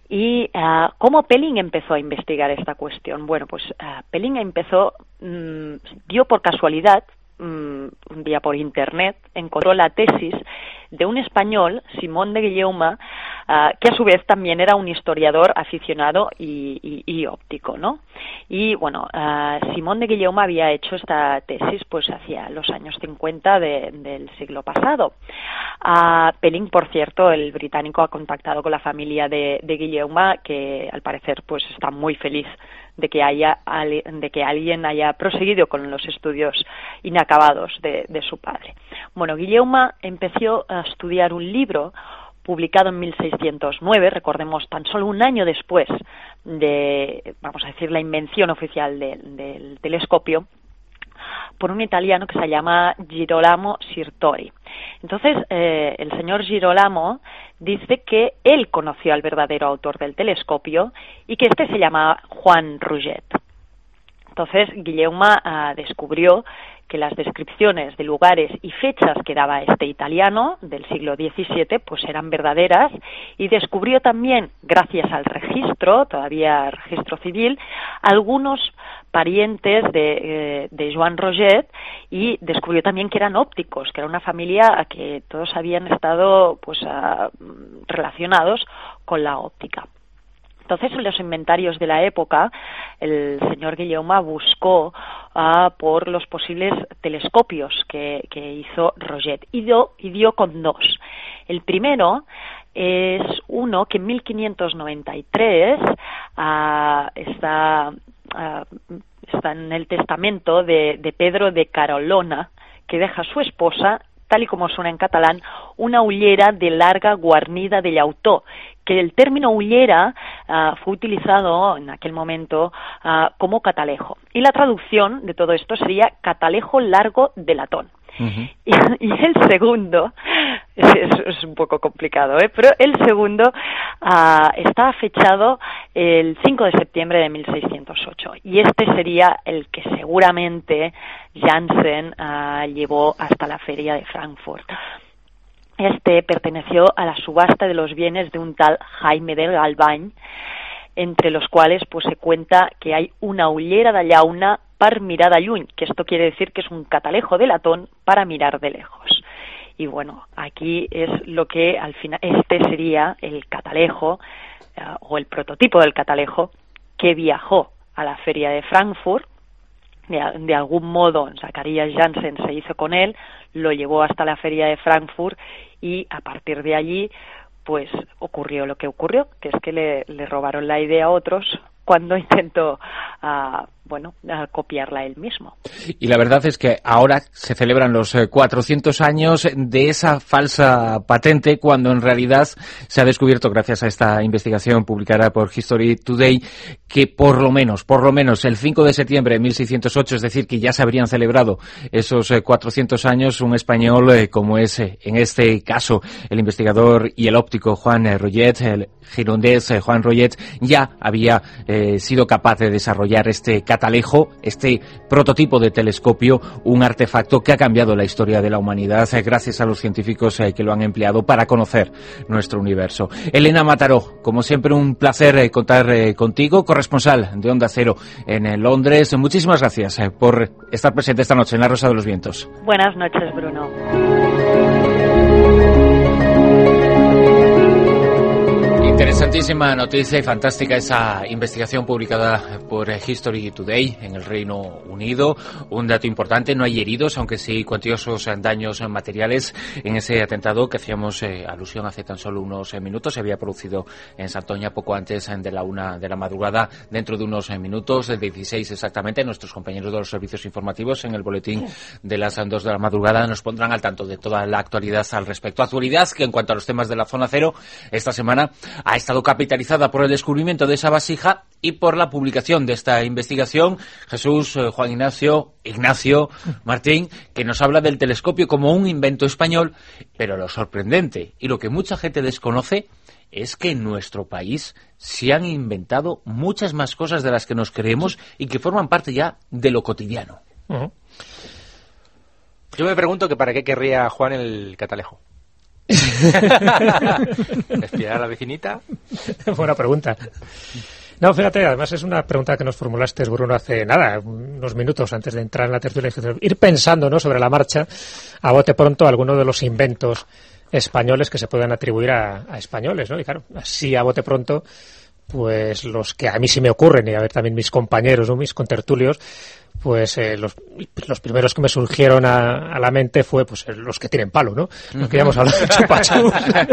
Y uh, cómo Pelling empezó a investigar esta cuestión. Bueno, pues uh, Pelling empezó, mmm, dio por casualidad, Mm, un día por internet, encontró la tesis de un español, Simón de Guilleuma, ah, que a su vez también era un historiador aficionado y, óptico, ¿no? Y bueno, uh, Simón de Guilleuma había hecho esta tesis pues hacia los años 50 del siglo pasado. Uh, Pelling, por cierto, el británico ha contactado con la familia de, de Guilleuma, que al parecer pues está muy feliz de que haya de que alguien haya proseguido con los estudios inacabados de, su padre. Bueno, Guilleuma empezó a estudiar un libro publicado en 1609, recordemos tan solo un año después de, vamos a decir, la invención oficial del telescopio, por un italiano que se llama Girolamo Sirtori. Entonces, eh, el señor Girolamo dice que él conoció al verdadero autor del telescopio y que este se llama Juan Rouget. Entonces, Guilleuma ah, descubrió que las descripciones de lugares y fechas que daba este italiano del siglo XVII pues eran verdaderas y descubrió también, gracias al registro, todavía registro civil, algunos parientes de, eh, de Joan Roget y descubrió también que eran ópticos, que era una familia a que todos habían estado pues relacionados con la óptica. Entonces, en los inventarios de la época, el señor Guillaume buscó ah, por los posibles telescopios que, hizo Roget y dio, con dos. El primero es uno que en 1593 ah, está, ah, está en el testamento de, de Pedro de Carolona, que deja a su esposa tal y como suena en catalán, una ullera de larga guarnida de llautó, que el término ullera ah, fue utilizado en aquel momento ah, como catalejo. Y la traducción de todo esto sería catalejo largo de latón. y, el segundo, es, un poco complicado, ¿eh? pero el segundo ah, está fechado el 5 de septiembre de 1608 y este sería el que seguramente Janssen ah, llevó hasta la feria de Frankfurt. Este perteneció a la subasta de los bienes de un tal Jaime del Galván, entre los cuales pues se cuenta que hay una ullera de llauna par mirada lluny, que esto quiere decir que es un catalejo de latón para mirar de lejos. Y bueno, aquí es lo que al final, este sería el catalejo eh, o el prototipo del catalejo que viajó a la feria de Frankfurt. De, de algún modo, Zacharias Janssen se hizo con él, lo llevó hasta la feria de Frankfurt y a partir de allí, pues ocurrió lo que ocurrió, que es que le, le robaron la idea a otros cuando intentó uh, bueno, a copiarla él mismo. Y la verdad es que ahora se celebran los 400 eh, años de esa falsa patente cuando en realidad se ha descubierto gracias a esta investigación publicada por History Today que por lo menos, por lo menos el 5 de septiembre de 1608, es decir, que ya se habrían celebrado esos 400 eh, años, un español eh, como es en este caso el investigador y el óptico Juan Royet, el girondés Juan Royet, ya había sido capaz de desarrollar este catalejo, este prototipo de telescopio, un artefacto que ha cambiado la historia de la humanidad eh, gracias a los científicos eh, que lo han empleado para conocer nuestro universo. Elena Mataró, como siempre un placer eh, contar contigo, corresponsal de Onda Cero en Londres. Muchísimas gracias por estar presente esta noche en La Rosa de los Vientos. Buenas noches, Bruno. Interesantísima noticia y fantástica esa investigación publicada por History Today en el Reino Unido. Un dato importante, no hay heridos, aunque sí cuantiosos daños materiales en ese atentado que hacíamos eh, alusión hace tan solo unos eh, minutos. Se había producido en Santoña poco antes eh, de la una de la madrugada, dentro de unos minutos, del 16 exactamente. Nuestros compañeros de los servicios informativos en el boletín de las dos de la madrugada nos pondrán al tanto de toda la actualidad al respecto. Actualidad que en cuanto a los temas de la zona cero, esta semana ha estado capitalizada por el descubrimiento de esa vasija y por la publicación de esta investigación. Jesús, eh, Juan Ignacio, Ignacio, Martín, que nos habla del telescopio como un invento español, pero lo sorprendente y lo que mucha gente desconoce es que en nuestro país se han inventado muchas más cosas de las que nos creemos y que forman parte ya de lo cotidiano. Yo me pregunto que para qué querría Juan el catalejo. ¿Espiar a la vecinita? Buena pregunta. No, fíjate, además es una pregunta que nos formulaste, Bruno, hace nada, unos minutos antes de entrar en la tertulia. Ir pensando ¿no? sobre la marcha, a bote pronto, algunos de los inventos españoles que se puedan atribuir a, a españoles, ¿no? Y claro, así a bote pronto, pues los que a mí sí me ocurren, y a ver también mis compañeros o mis contertulios, pues eh, los, los, primeros que me surgieron a, a, la mente fue pues los que tienen palo, ¿no? Los que ya hemos hablado, chupachú,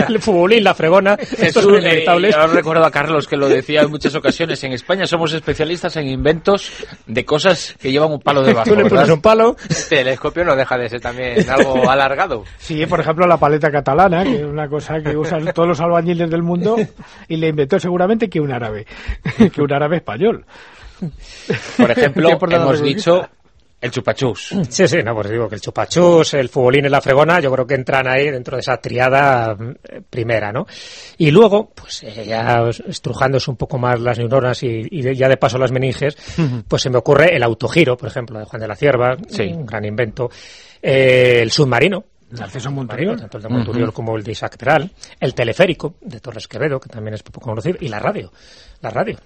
el futbolín, la fregona, estos son inevitables. Eh, yo recuerdo a Carlos que lo decía en muchas ocasiones, en España somos especialistas en inventos de cosas que llevan un palo debajo, Tú le pones un palo. El telescopio no deja de ser también algo alargado. Sí, por ejemplo la paleta catalana, que es una cosa que usan todos los albañiles del mundo y le inventó seguramente que un árabe, que un árabe español. Por ejemplo, hemos dicho el chupachús. Sí, sí, no, pues digo que el chupachús, el futbolín y la fregona, yo creo que entran ahí dentro de esa triada eh, primera, ¿no? Y luego, pues eh, ya estrujándose un poco más las neuronas y, y, ya de paso las meninges, pues se me ocurre el autogiro, por ejemplo, de Juan de la Cierva, sí. un gran invento, eh, el submarino, el acceso. Tanto el de Monturiol uh -huh. como el de Isaac Peral. El teleférico de Torres Quevedo, que también es poco conocido. Y la radio. La radio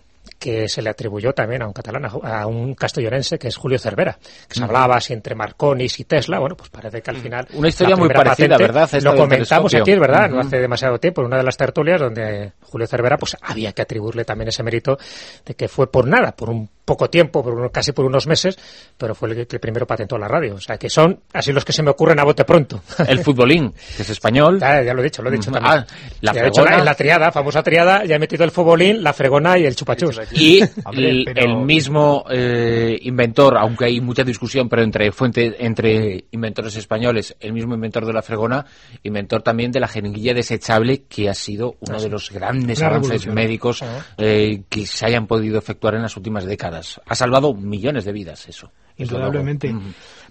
que se le atribuyó también a un catalán, a un castellonense que es Julio Cervera, que se hablaba así entre Marconis y Tesla, bueno, pues parece que al final... Una historia muy parecida, patente, ¿verdad? Esta lo comentamos aquí, es verdad, uh -huh. no hace demasiado tiempo, en una de las tertulias donde Julio Cervera, pues había que atribuirle también ese mérito de que fue por nada, por un poco tiempo, por uno, casi por unos meses, pero fue el que primero patentó la radio. O sea, que son así los que se me ocurren a bote pronto. El futbolín, que es español. Ya, ya lo he dicho, lo he dicho Mm, también. ah, la Ya he hecho la triada, famosa triada, ya he metido el futbolín, la fregona y el chupachus. Y Hombre, el, pero- el mismo eh, inventor, aunque hay mucha discusión, pero entre fuente, entre inventores españoles, el mismo inventor de la fregona, inventor también de la jeringuilla desechable, que ha sido uno de los grandes Una avances revolución. médicos eh, que se hayan podido efectuar en las últimas décadas. Ha salvado millones de vidas, eso. Indudablemente.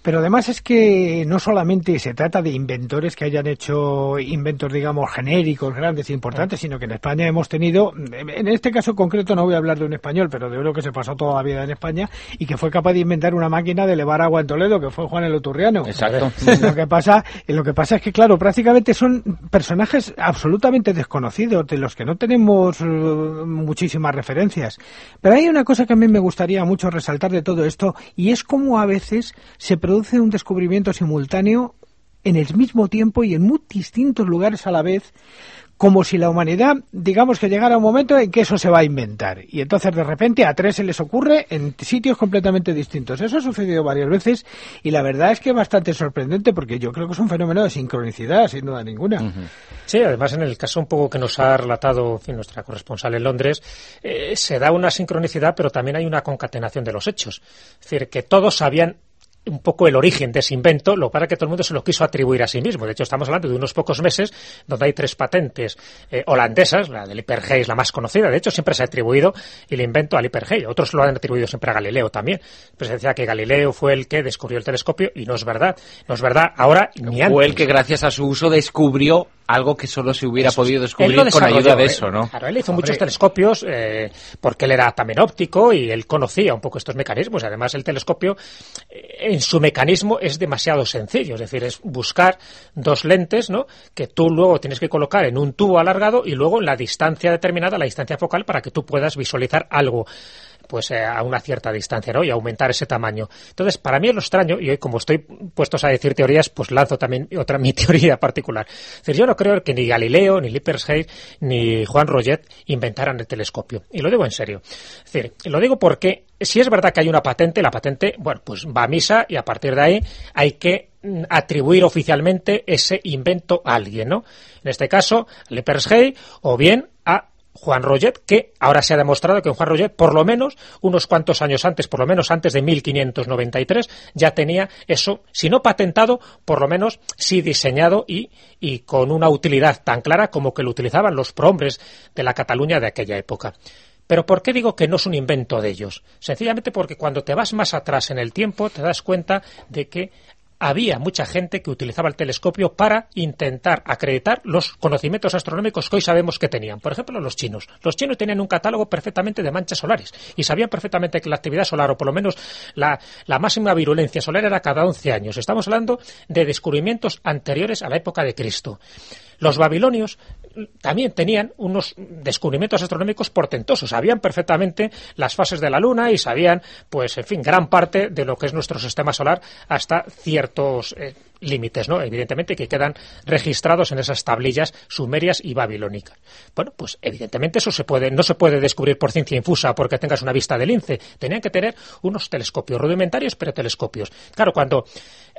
Pero además es que no solamente se trata de inventores que hayan hecho inventos, digamos, genéricos, grandes e importantes, sino que en España hemos tenido, en este caso concreto no voy a hablar de un español, pero de uno que se pasó toda la vida en España y que fue capaz de inventar una máquina de elevar agua en Toledo, que fue Juan el Oturriano. Exacto. Lo que pasa, lo que pasa es que, claro, prácticamente son personajes absolutamente desconocidos, de los que no tenemos eh, muchísimas referencias. Pero hay una cosa que a mí me gustaría mucho resaltar de todo esto, y es cómo a veces se produce un descubrimiento simultáneo en el mismo tiempo y en muy distintos lugares a la vez, como si la humanidad, digamos que llegara un momento en que eso se va a inventar. Y entonces de repente a tres se les ocurre en sitios completamente distintos. Eso ha sucedido varias veces y la verdad es que es bastante sorprendente porque yo creo que es un fenómeno de sincronicidad, sin duda ninguna. Sí, además en el caso un poco que nos ha relatado en fin, nuestra corresponsal en Londres, eh, se da una sincronicidad, pero también hay una concatenación de los hechos. Es decir, que todos sabían un poco el origen de ese invento, lo para que todo el mundo se lo quiso atribuir a sí mismo. De hecho, estamos hablando de unos pocos meses donde hay tres patentes eh, holandesas, la del Hypergate es la más conocida. De hecho, siempre se ha atribuido el invento al Hypergate. Otros lo han atribuido siempre a Galileo también. Pero se decía que Galileo fue el que descubrió el telescopio y no es verdad. No es verdad ahora ni antes. Fue el que gracias a su uso descubrió algo que solo se hubiera podido descubrir con ayuda de ¿eh? eso, ¿no? Claro, él hizo muchos telescopios eh, porque él era también óptico y él conocía un poco estos mecanismos. Además, el telescopio eh, en su mecanismo es demasiado sencillo, es decir, es buscar dos lentes, ¿no? Que tú luego tienes que colocar en un tubo alargado y luego en la distancia determinada, la distancia focal, para que tú puedas visualizar algo pues eh, a una cierta distancia, ¿no? Y aumentar ese tamaño. Entonces, para mí es lo extraño, y hoy como estoy puestos a decir teorías, pues lanzo también otra mi teoría particular. Es decir, yo no creo que ni Galileo, ni Lippershey, ni Juan Roget inventaran el telescopio. Y lo digo en serio. Es decir, lo digo porque si es verdad que hay una patente, la patente, bueno, pues va a misa y a partir de ahí hay que mm, atribuir oficialmente ese invento a alguien, ¿no? En este caso, Lippershey o bien a Juan Roget, que ahora se ha demostrado que Juan Roget, por lo menos unos cuantos años antes, por lo menos antes de 1593, ya tenía eso, si no patentado, por lo menos sí diseñado y, y con una utilidad tan clara como que lo utilizaban los prohombres de la Cataluña de aquella época. Pero ¿por qué digo que no es un invento de ellos? Sencillamente porque cuando te vas más atrás en el tiempo te das cuenta de que había mucha gente que utilizaba el telescopio para intentar acreditar los conocimientos astronómicos que hoy sabemos que tenían. Por ejemplo, los chinos. Los chinos tenían un catálogo perfectamente de manchas solares y sabían perfectamente que la actividad solar, o por lo menos la, máxima virulencia solar, era cada 11 años. Estamos hablando de descubrimientos anteriores a la época de Cristo. Los babilonios también tenían unos descubrimientos astronómicos portentosos. Sabían perfectamente las fases de la Luna y sabían, pues, en fin, gran parte de lo que es nuestro sistema solar hasta ciertos eh, límites, ¿no? Evidentemente que quedan registrados en esas tablillas sumerias y babilónicas. Bueno, pues evidentemente eso se puede, no se puede descubrir por ciencia infusa porque tengas una vista de lince. Tenían que tener unos telescopios rudimentarios, pero telescopios. Claro, cuando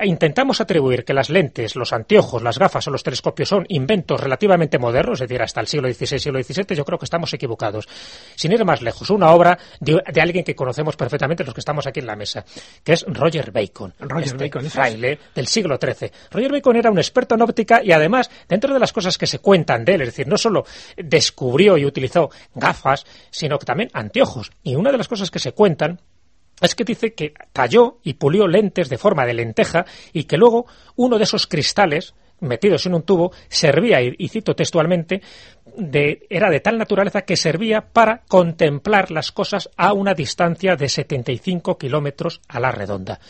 intentamos atribuir que las lentes, los anteojos, las gafas o los telescopios son inventos relativamente modernos, es decir, hasta el siglo XVI, siglo XVII, yo creo que estamos equivocados. Sin ir más lejos, una obra de, alguien que conocemos perfectamente los que estamos aquí en la mesa, que es Roger Bacon. Roger este Bacon, fraile del siglo XIII. Roger Bacon era un experto en óptica y además, dentro de las cosas que se cuentan de él, es decir, no solo descubrió y utilizó gafas, sino que también anteojos. Y una de las cosas que se cuentan es que dice que talló y pulió lentes de forma de lenteja y que luego uno de esos cristales metidos en un tubo servía, y cito textualmente, de, era de tal naturaleza que servía para contemplar las cosas a una distancia de 75 kilómetros a la redonda.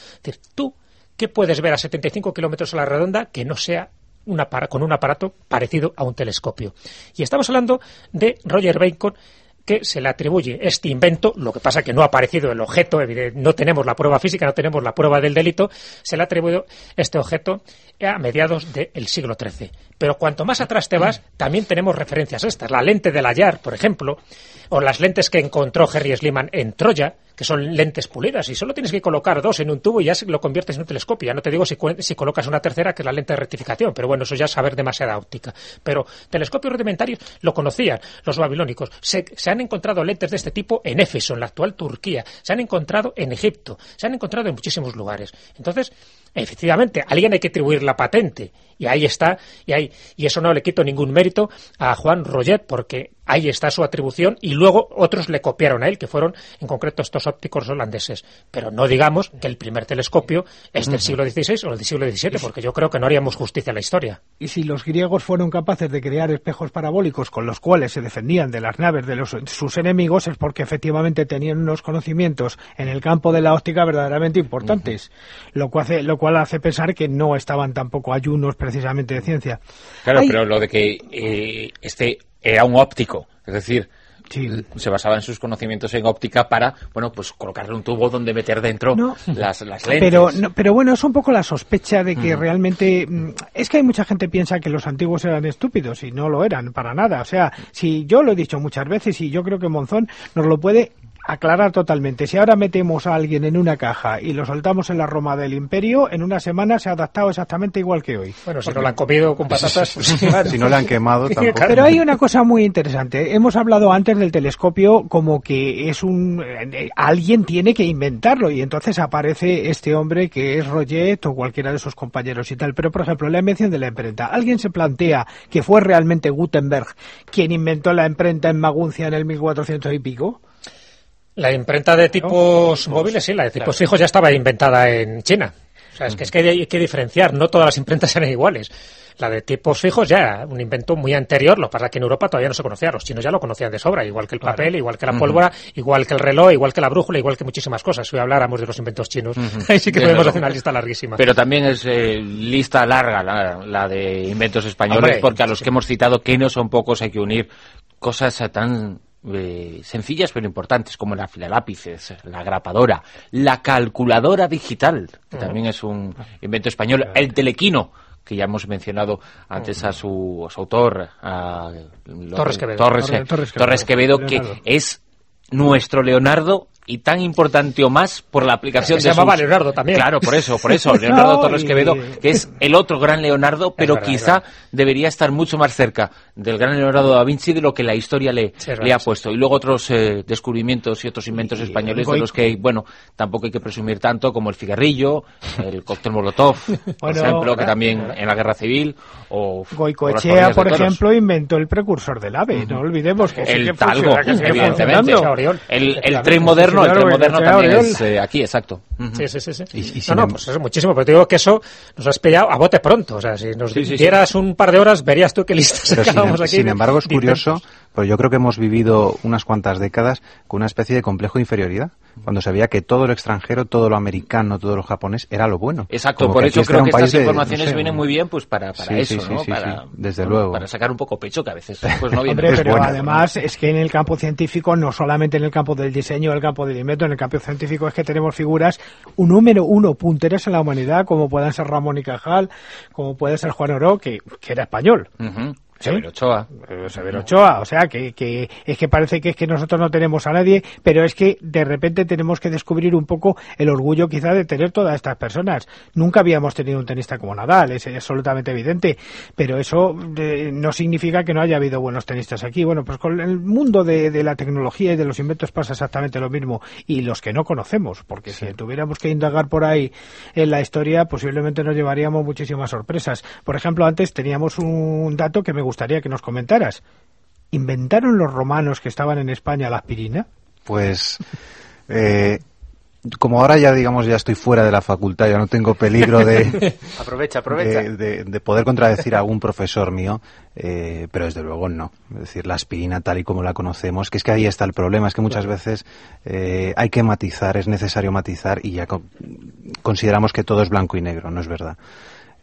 Tú, ¿qué puedes ver a 75 kilómetros a la redonda que no sea con un aparato parecido a un telescopio? Y estamos hablando de Roger Bacon, que se le atribuye este invento, lo que pasa que no ha aparecido el objeto, no tenemos la prueba física, no tenemos la prueba del delito, se le ha atribuido este objeto a mediados del siglo XIII. Pero cuanto más atrás te vas, también tenemos referencias estas. La lente de Layar, por ejemplo, o las lentes que encontró Harry Sliman en Troya, que son lentes pulidas, y solo tienes que colocar dos en un tubo y ya lo conviertes en un telescopio. Ya no te digo si, si colocas una tercera, que es la lente de rectificación, pero bueno, eso ya es saber demasiada óptica. Pero telescopios rudimentarios lo conocían los babilónicos. Se, se han encontrado lentes de este tipo en Éfeso, en la actual Turquía. Se han encontrado en Egipto. Se han encontrado en muchísimos lugares. Entonces, efectivamente, alguien hay que atribuir la patente. Y ahí está, y, ahí, y eso no le quito ningún mérito a Juan Roget, porque ahí está su atribución, y luego otros le copiaron a él, que fueron en concreto estos ópticos holandeses. Pero no digamos que el primer telescopio es del siglo XVI o del siglo XVII, porque yo creo que no haríamos justicia a la historia. Y si los griegos fueron capaces de crear espejos parabólicos con los cuales se defendían de las naves de los, sus enemigos, es porque efectivamente tenían unos conocimientos en el campo de la óptica verdaderamente importantes, lo, cual hace, lo cual hace pensar que no estaban tampoco ayunos precisamente de ciencia. Claro, pero lo de que eh, este era un óptico, es decir, se basaba en sus conocimientos en óptica para, bueno, pues colocarle un tubo donde meter dentro las, lentes. Pero, pero bueno, es un poco la sospecha de que realmente... Mm, es que hay mucha gente que piensa que los antiguos eran estúpidos y no lo eran para nada. O sea, si yo lo he dicho muchas veces y yo creo que Monzón nos lo puede aclarar totalmente. Si ahora metemos a alguien en una caja y lo soltamos en la Roma del Imperio, en una semana se ha adaptado exactamente igual que hoy. Bueno, si no lo han comido con patatas, pues si no le han quemado tampoco. Pero hay una cosa muy interesante. Hemos hablado antes del telescopio como que es un eh, alguien tiene que inventarlo y entonces aparece este hombre que es Roget o cualquiera de sus compañeros y tal. Pero por ejemplo, la invención de la imprenta. ¿Alguien se plantea que fue realmente Gutenberg quien inventó la imprenta en Maguncia en el 1400 y pico? La imprenta de tipos móviles, sí, la de tipos fijos ya estaba inventada en China. O sea, es que, es que hay que diferenciar, no todas las imprentas eran iguales. La de tipos fijos ya un invento muy anterior, lo que pasa es que en Europa todavía no se conocía, los chinos ya lo conocían de sobra, igual que el papel, igual que la pólvora, igual que el reloj, igual que la brújula, igual que muchísimas cosas. Si habláramos de los inventos chinos, ahí sí que podemos hacer una lista larguísima. Pero también es eh, lista larga la, de inventos españoles, porque a los que hemos citado, que no son pocos, hay que unir cosas tan eh, sencillas pero importantes como la fila lápices, la grapadora, la calculadora digital, que también es un invento español, el telequino, que ya hemos mencionado antes a su, autor, a Torres Quevedo, Torres, Quevedo, que es nuestro Leonardo y tan importante o más por la aplicación se llamaba Leonardo también. Claro, por eso, por eso, Leonardo Torres Quevedo, que es el otro gran Leonardo, pero quizá debería estar mucho más cerca del gran Leonardo da Vinci de lo que la historia le, le ha puesto. Y luego otros eh, descubrimientos y otros inventos españoles de los que, bueno, tampoco hay que presumir tanto, como el cigarrillo, el cóctel Molotov, por ejemplo, que también en la Guerra Civil, o... Goicoechea, por ejemplo, inventó el precursor del AVE, no olvidemos que El talgo, evidentemente. El, el tren moderno el moderno también es eh, aquí, exacto. Sí, sí, sí. sí. no, no, pues eso muchísimo, pero te digo que eso nos has pillado a bote pronto. O sea, si nos dieras un par de horas, verías tú qué listas sacábamos aquí. Sin embargo, es curioso, pues yo creo que hemos vivido unas cuantas décadas con una especie de complejo de inferioridad cuando sabía que todo lo extranjero, todo lo americano, todo lo japonés era lo bueno. Exacto, por eso creo que estas informaciones vienen muy bien pues para, para eso, ¿no? para, desde luego. Para sacar un poco pecho, que a veces pues no viene. Hombre, pero además es que en el campo científico, no solamente en el campo del diseño, el campo del invento, en el campo científico es que tenemos figuras un número uno punteras en la humanidad, como puedan ser Ramón y Cajal, como puede ser Juan Oro, que, que era español. Severo Ochoa. Eh, Severo Ochoa, o sea, que, que, es que parece que es que nosotros no tenemos a nadie, pero es que de repente tenemos que descubrir un poco el orgullo quizá de tener todas estas personas. Nunca habíamos tenido un tenista como Nadal, es absolutamente evidente, pero eso eh, no significa que no haya habido buenos tenistas aquí. Bueno, pues con el mundo de, de, la tecnología y de los inventos pasa exactamente lo mismo, y los que no conocemos, porque si tuviéramos que indagar por ahí en la historia, posiblemente nos llevaríamos muchísimas sorpresas. Por ejemplo, antes teníamos un dato que me gustaría que nos comentaras. ¿Inventaron los romanos que estaban en España la aspirina? Pues eh, como ahora ya digamos ya estoy fuera de la facultad, ya no tengo peligro de aprovecha, aprovecha. De, poder contradecir a algún profesor mío, eh, pero desde luego no. Es decir, la aspirina tal y como la conocemos, que es que ahí está el problema, es que muchas veces eh, hay que matizar, es necesario matizar y ya consideramos que todo es blanco y negro, no es verdad.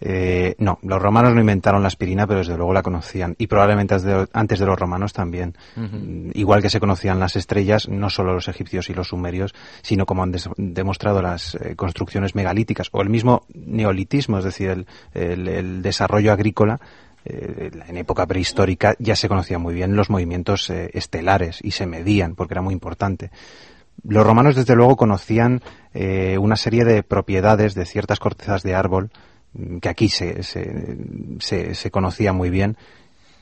Eh, no, los romanos no inventaron la aspirina, pero desde luego la conocían. Y probablemente antes de los romanos también. Igual que se conocían las estrellas, no solo los egipcios y los sumerios, sino como han demostrado las eh, construcciones megalíticas o el mismo neolitismo, es decir, el, desarrollo agrícola. Eh, en época prehistórica ya se conocían muy bien los movimientos estelares y se medían porque era muy importante. Los romanos, desde luego, conocían una serie de propiedades de ciertas cortezas de árbol que aquí se, se, se, conocía muy bien,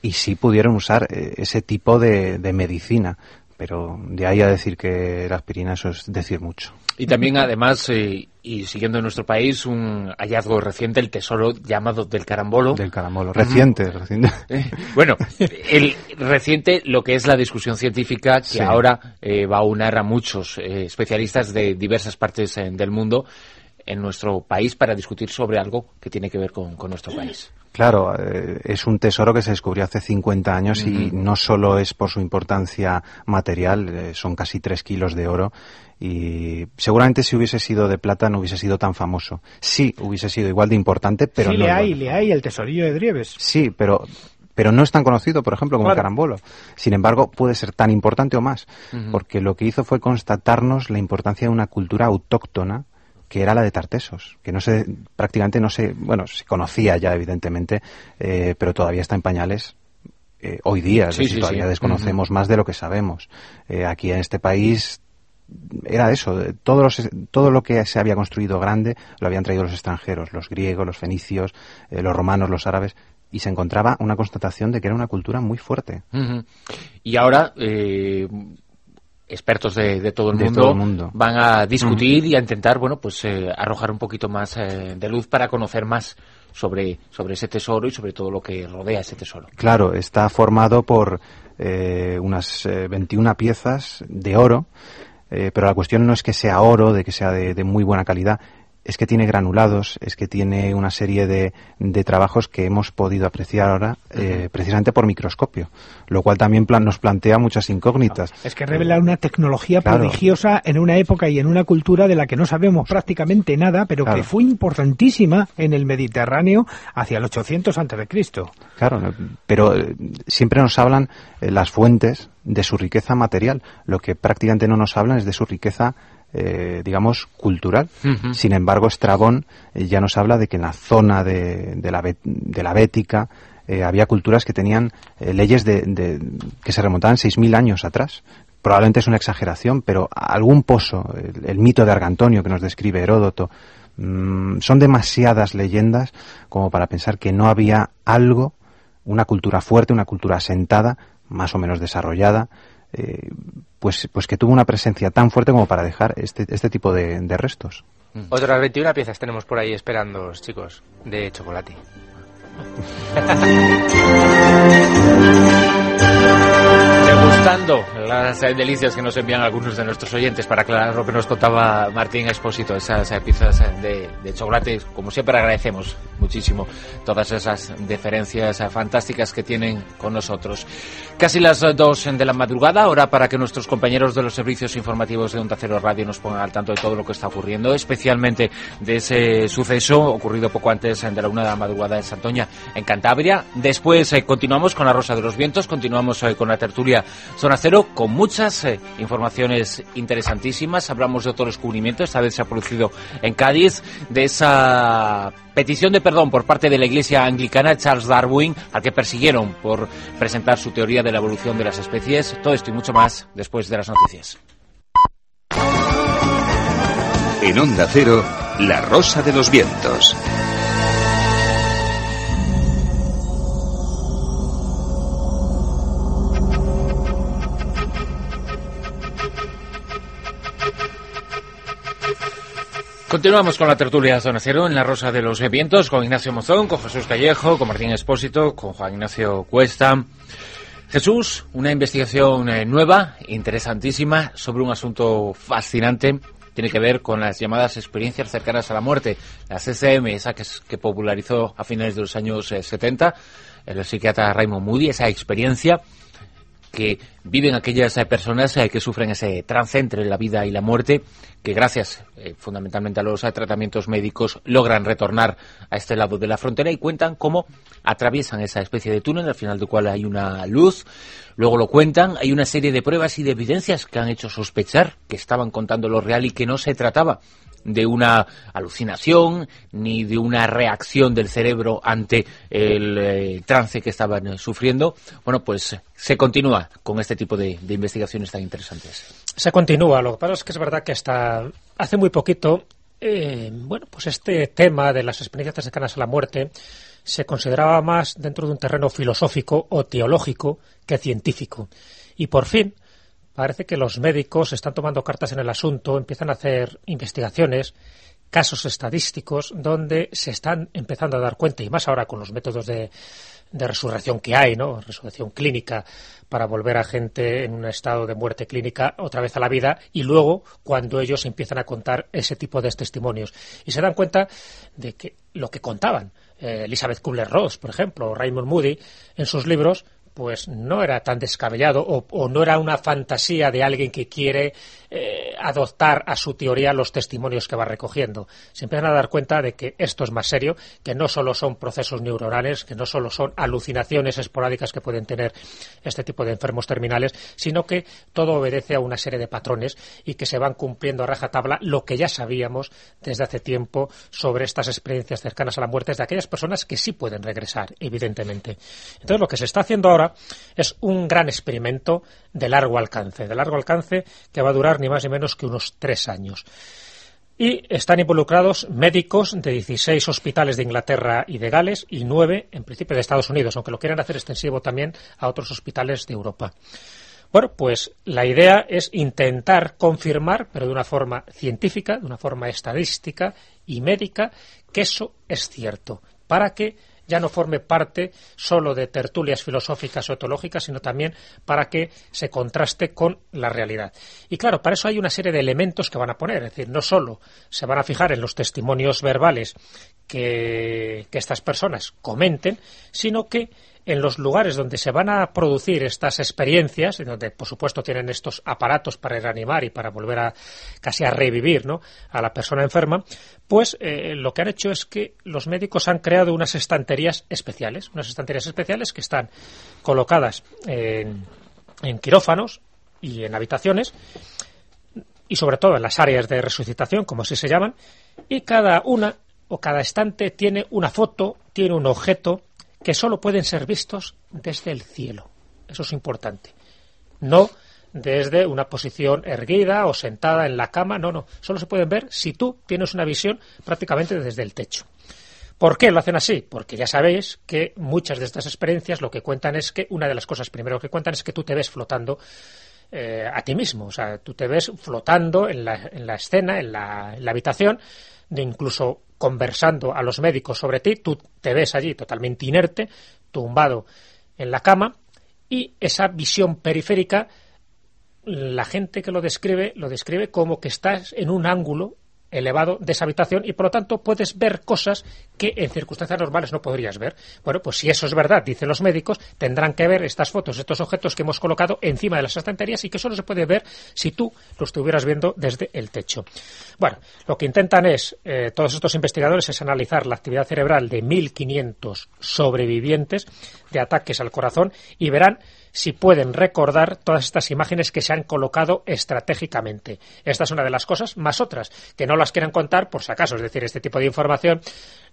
y sí pudieron usar eh, ese tipo de, de, medicina. Pero de ahí a decir que la aspirina, eso es decir mucho. Y también, además, eh, y siguiendo en nuestro país, un hallazgo reciente, el tesoro llamado del carambolo. Del carambolo, reciente, reciente. Eh, bueno, el reciente, lo que es la discusión científica, que ahora va a unar a muchos especialistas de diversas partes del mundo en nuestro país para discutir sobre algo que tiene que ver con, nuestro país. Claro, eh, es un tesoro que se descubrió hace 50 años y no solo es por su importancia material, eh, son casi 3 kilos de oro y seguramente si hubiese sido de plata no hubiese sido tan famoso. Sí, hubiese sido igual de importante, pero sí, no. le hay, le hay el tesorillo de Drieves. Sí, pero pero no es tan conocido, por ejemplo, como el carambolo. Sin embargo, puede ser tan importante o más, porque lo que hizo fue constatarnos la importancia de una cultura autóctona que era la de Tartesos, que no se, prácticamente no se, bueno, se conocía ya evidentemente, eh, pero todavía está en pañales eh, hoy día, todavía desconocemos más de lo que sabemos. Eh, aquí en este país era eso, todo, los, todo lo que se había construido grande lo habían traído los extranjeros, los griegos, los fenicios, los romanos, los árabes, y se encontraba una constatación de que era una cultura muy fuerte. Y ahora, expertos de, todo, el mundo, van a discutir y a intentar, bueno, pues eh, arrojar un poquito más eh, de luz para conocer más sobre, sobre ese tesoro y sobre todo lo que rodea ese tesoro. Claro, está formado por eh, unas 21 piezas de oro, pero la cuestión no es que sea oro, de que sea de, muy buena calidad, es que tiene granulados, es que tiene una serie de, de trabajos que hemos podido apreciar ahora eh, precisamente por microscopio, lo cual también plan, nos plantea muchas incógnitas. es que revela una tecnología prodigiosa en una época y en una cultura de la que no sabemos prácticamente nada, pero que fue importantísima en el Mediterráneo hacia el 800 a.C. Claro, pero eh, siempre nos hablan eh, las fuentes de su riqueza material. Lo que prácticamente no nos hablan es de su riqueza eh, digamos, cultural. Sin embargo, Estrabón eh, ya nos habla de que en la zona de, de, la, de la Bética eh, había culturas que tenían leyes de, que se remontaban 6.000 años atrás. Probablemente es una exageración, pero algún pozo, el, mito de Argantonio que nos describe Heródoto, mm, son demasiadas leyendas como para pensar que no había algo, una cultura fuerte, una cultura asentada, más o menos desarrollada, eh, pues, pues que tuvo una presencia tan fuerte como para dejar este, este tipo de, de restos. Mm. Otras 21 piezas tenemos por ahí esperando, chicos, de chocolate. degustando las delicias que nos envían algunos de nuestros oyentes para aclarar lo que nos contaba Martín Expósito, esas piezas de, de chocolate. Como siempre agradecemos muchísimo todas esas deferencias fantásticas que tienen con nosotros. Casi las dos de la madrugada, ahora para que nuestros compañeros de los servicios informativos de Onda Cero Radio nos pongan al tanto de todo lo que está ocurriendo, especialmente de ese suceso ocurrido poco antes de la una de la madrugada en Santoña, en Cantabria. Después eh, continuamos con la Rosa de los Vientos, continuamos eh, con la tertulia Zona Cero, con muchas eh, informaciones interesantísimas. Hablamos de otro descubrimiento, esta vez se ha producido en Cádiz, de esa petición de perdón por parte de la Iglesia anglicana Charles Darwin, al que persiguieron por presentar su teoría de la evolución de las especies. Todo esto y mucho más después de las noticias. En Onda Cero, La Rosa de los Vientos. Continuamos con la tertulia Zona Cero en la Rosa de los Vientos con Ignacio Mozón, con Jesús Callejo, con Martín Espósito, con Juan Ignacio Cuesta. Jesús, una investigación eh, nueva, interesantísima, sobre un asunto fascinante. Tiene que ver con las llamadas experiencias cercanas a la muerte, las SM, esa que, que popularizó a finales de los años 70 eh, el psiquiatra Raymond Moody, esa experiencia que viven aquellas personas eh, que sufren ese trance entre la vida y la muerte, que gracias eh, fundamentalmente a los tratamientos médicos logran retornar a este lado de la frontera y cuentan cómo atraviesan esa especie de túnel al final del cual hay una luz. Luego lo cuentan, hay una serie de pruebas y de evidencias que han hecho sospechar que estaban contando lo real y que no se trataba de una alucinación ni de una reacción del cerebro ante el eh, trance que estaban eh, sufriendo. Bueno, pues se continúa con este tipo de, investigaciones tan interesantes. Se continúa. Lo que pasa es que es verdad que hasta hace muy poquito, eh, bueno, pues este tema de las experiencias cercanas a la muerte se consideraba más dentro de un terreno filosófico o teológico que científico. Y por fin, parece que los médicos están tomando cartas en el asunto, empiezan a hacer investigaciones, casos estadísticos, donde se están empezando a dar cuenta, y más ahora con los métodos de, resurrección que hay, ¿no? Resurrección clínica para volver a gente en un estado de muerte clínica otra vez a la vida y luego cuando ellos empiezan a contar ese tipo de testimonios y se dan cuenta de que lo que contaban eh, Elizabeth Kubler-Ross, por ejemplo, o Raymond Moody en sus libros pues no era tan descabellado o, no era una fantasía de alguien que quiere eh, adoptar a su teoría los testimonios que va recogiendo. Se empiezan a dar cuenta de que esto es más serio, que no solo son procesos neuronales, que no solo son alucinaciones esporádicas que pueden tener este tipo de enfermos terminales, sino que todo obedece a una serie de patrones y que se van cumpliendo a rajatabla lo que ya sabíamos desde hace tiempo sobre estas experiencias cercanas a la muerte de aquellas personas que sí pueden regresar, evidentemente. Entonces, lo que se está haciendo ahora es un gran experimento de largo alcance, de largo alcance que va a durar ni más ni menos que unos tres años. Y están involucrados médicos de 16 hospitales de Inglaterra y de Gales y nueve, en principio, de Estados Unidos, aunque lo quieran hacer extensivo también a otros hospitales de Europa. Bueno, pues la idea es intentar confirmar, pero de una forma científica, de una forma estadística y médica, que eso es cierto, para que ya no forme parte solo de tertulias filosóficas o etológicas, sino también para que se contraste con la realidad. Y claro, para eso hay una serie de elementos que van a poner, es decir, no solo se van a fijar en los testimonios verbales que, que estas personas comenten, sino que en los lugares donde se van a producir estas experiencias, donde por supuesto tienen estos aparatos para reanimar y para volver a casi a revivir ¿no? a la persona enferma, pues eh, lo que han hecho es que los médicos han creado unas estanterías especiales, unas estanterías especiales que están colocadas en, en quirófanos y en habitaciones y sobre todo en las áreas de resucitación, como así se llaman, y cada una o cada estante tiene una foto, tiene un objeto que solo pueden ser vistos desde el cielo. Eso es importante. No desde una posición erguida o sentada en la cama, no, no. Solo se pueden ver si tú tienes una visión prácticamente desde el techo. ¿Por qué lo hacen así? Porque ya sabéis que muchas de estas experiencias lo que cuentan es que una de las cosas primero que cuentan es que tú te ves flotando eh, a ti mismo. O sea, tú te ves flotando en la, en la escena, en la, en la habitación, de incluso conversando a los médicos sobre ti, tú te ves allí totalmente inerte, tumbado en la cama, y esa visión periférica, la gente que lo describe, lo describe como que estás en un ángulo elevado de esa habitación y por lo tanto puedes ver cosas que en circunstancias normales no podrías ver. Bueno, pues si eso es verdad, dicen los médicos, tendrán que ver estas fotos, estos objetos que hemos colocado encima de las estanterías y que solo se puede ver si tú lo estuvieras viendo desde el techo. Bueno, lo que intentan es, eh, todos estos investigadores, es analizar la actividad cerebral de 1.500 sobrevivientes de ataques al corazón y verán si pueden recordar todas estas imágenes que se han colocado estratégicamente. Esta es una de las cosas, más otras, que no las quieren contar por si acaso. Es decir, este tipo de información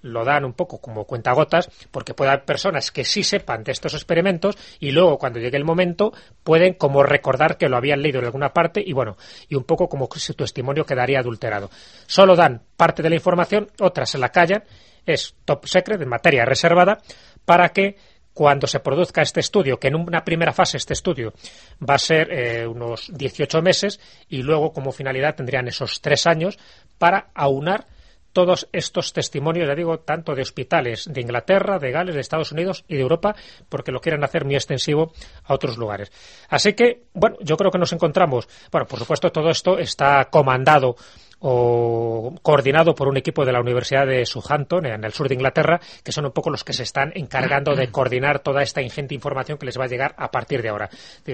lo dan un poco como cuentagotas, porque puede haber personas que sí sepan de estos experimentos y luego cuando llegue el momento pueden como recordar que lo habían leído en alguna parte y bueno, y un poco como si tu testimonio quedaría adulterado. Solo dan parte de la información, otras se la callan, es top secret, de materia reservada, para que cuando se produzca este estudio, que en una primera fase este estudio va a ser eh, unos 18 meses y luego como finalidad tendrían esos tres años para aunar todos estos testimonios, ya digo, tanto de hospitales de Inglaterra, de Gales, de Estados Unidos y de Europa, porque lo quieren hacer muy extensivo a otros lugares. Así que, bueno, yo creo que nos encontramos, bueno, por supuesto todo esto está comandado o coordinado por un equipo de la Universidad de Southampton, en el sur de Inglaterra, que son un poco los que se están encargando de coordinar toda esta ingente información que les va a llegar a partir de ahora.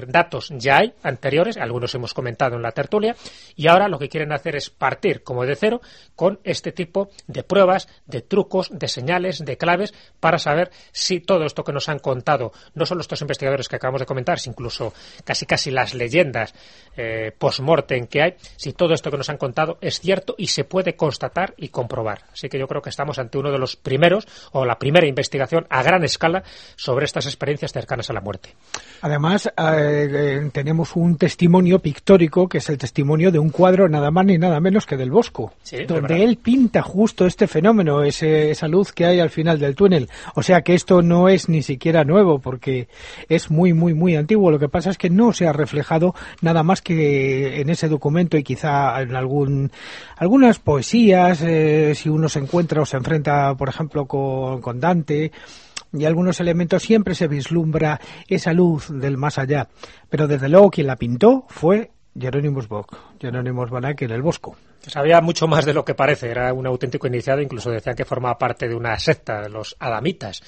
datos ya hay anteriores, algunos hemos comentado en la tertulia, y ahora lo que quieren hacer es partir como de cero con este tipo de pruebas, de trucos, de señales, de claves, para saber si todo esto que nos han contado, no solo estos investigadores que acabamos de comentar, sino incluso casi casi las leyendas eh, post-mortem que hay, si todo esto que nos han contado es cierto y se puede constatar y comprobar. Así que yo creo que estamos ante uno de los primeros o la primera investigación a gran escala sobre estas experiencias cercanas a la muerte. Además, eh, tenemos un testimonio pictórico que es el testimonio de un cuadro nada más ni nada menos que del Bosco, donde él pinta justo este fenómeno, esa luz que hay al final del túnel. O sea que esto no es ni siquiera nuevo porque es muy, muy, muy antiguo. Lo que pasa es que no se ha reflejado nada más que en ese documento y quizá en algún algunas poesías, eh, si uno se encuentra o se enfrenta, por ejemplo, con, con Dante, y algunos elementos siempre se vislumbra esa luz del más allá. Pero desde luego quien la pintó fue Jerónimos Bock, Jerónimos Banak en el Bosco. Sabía mucho más de lo que parece, era un auténtico iniciado, incluso decían que formaba parte de una secta, de los adamitas,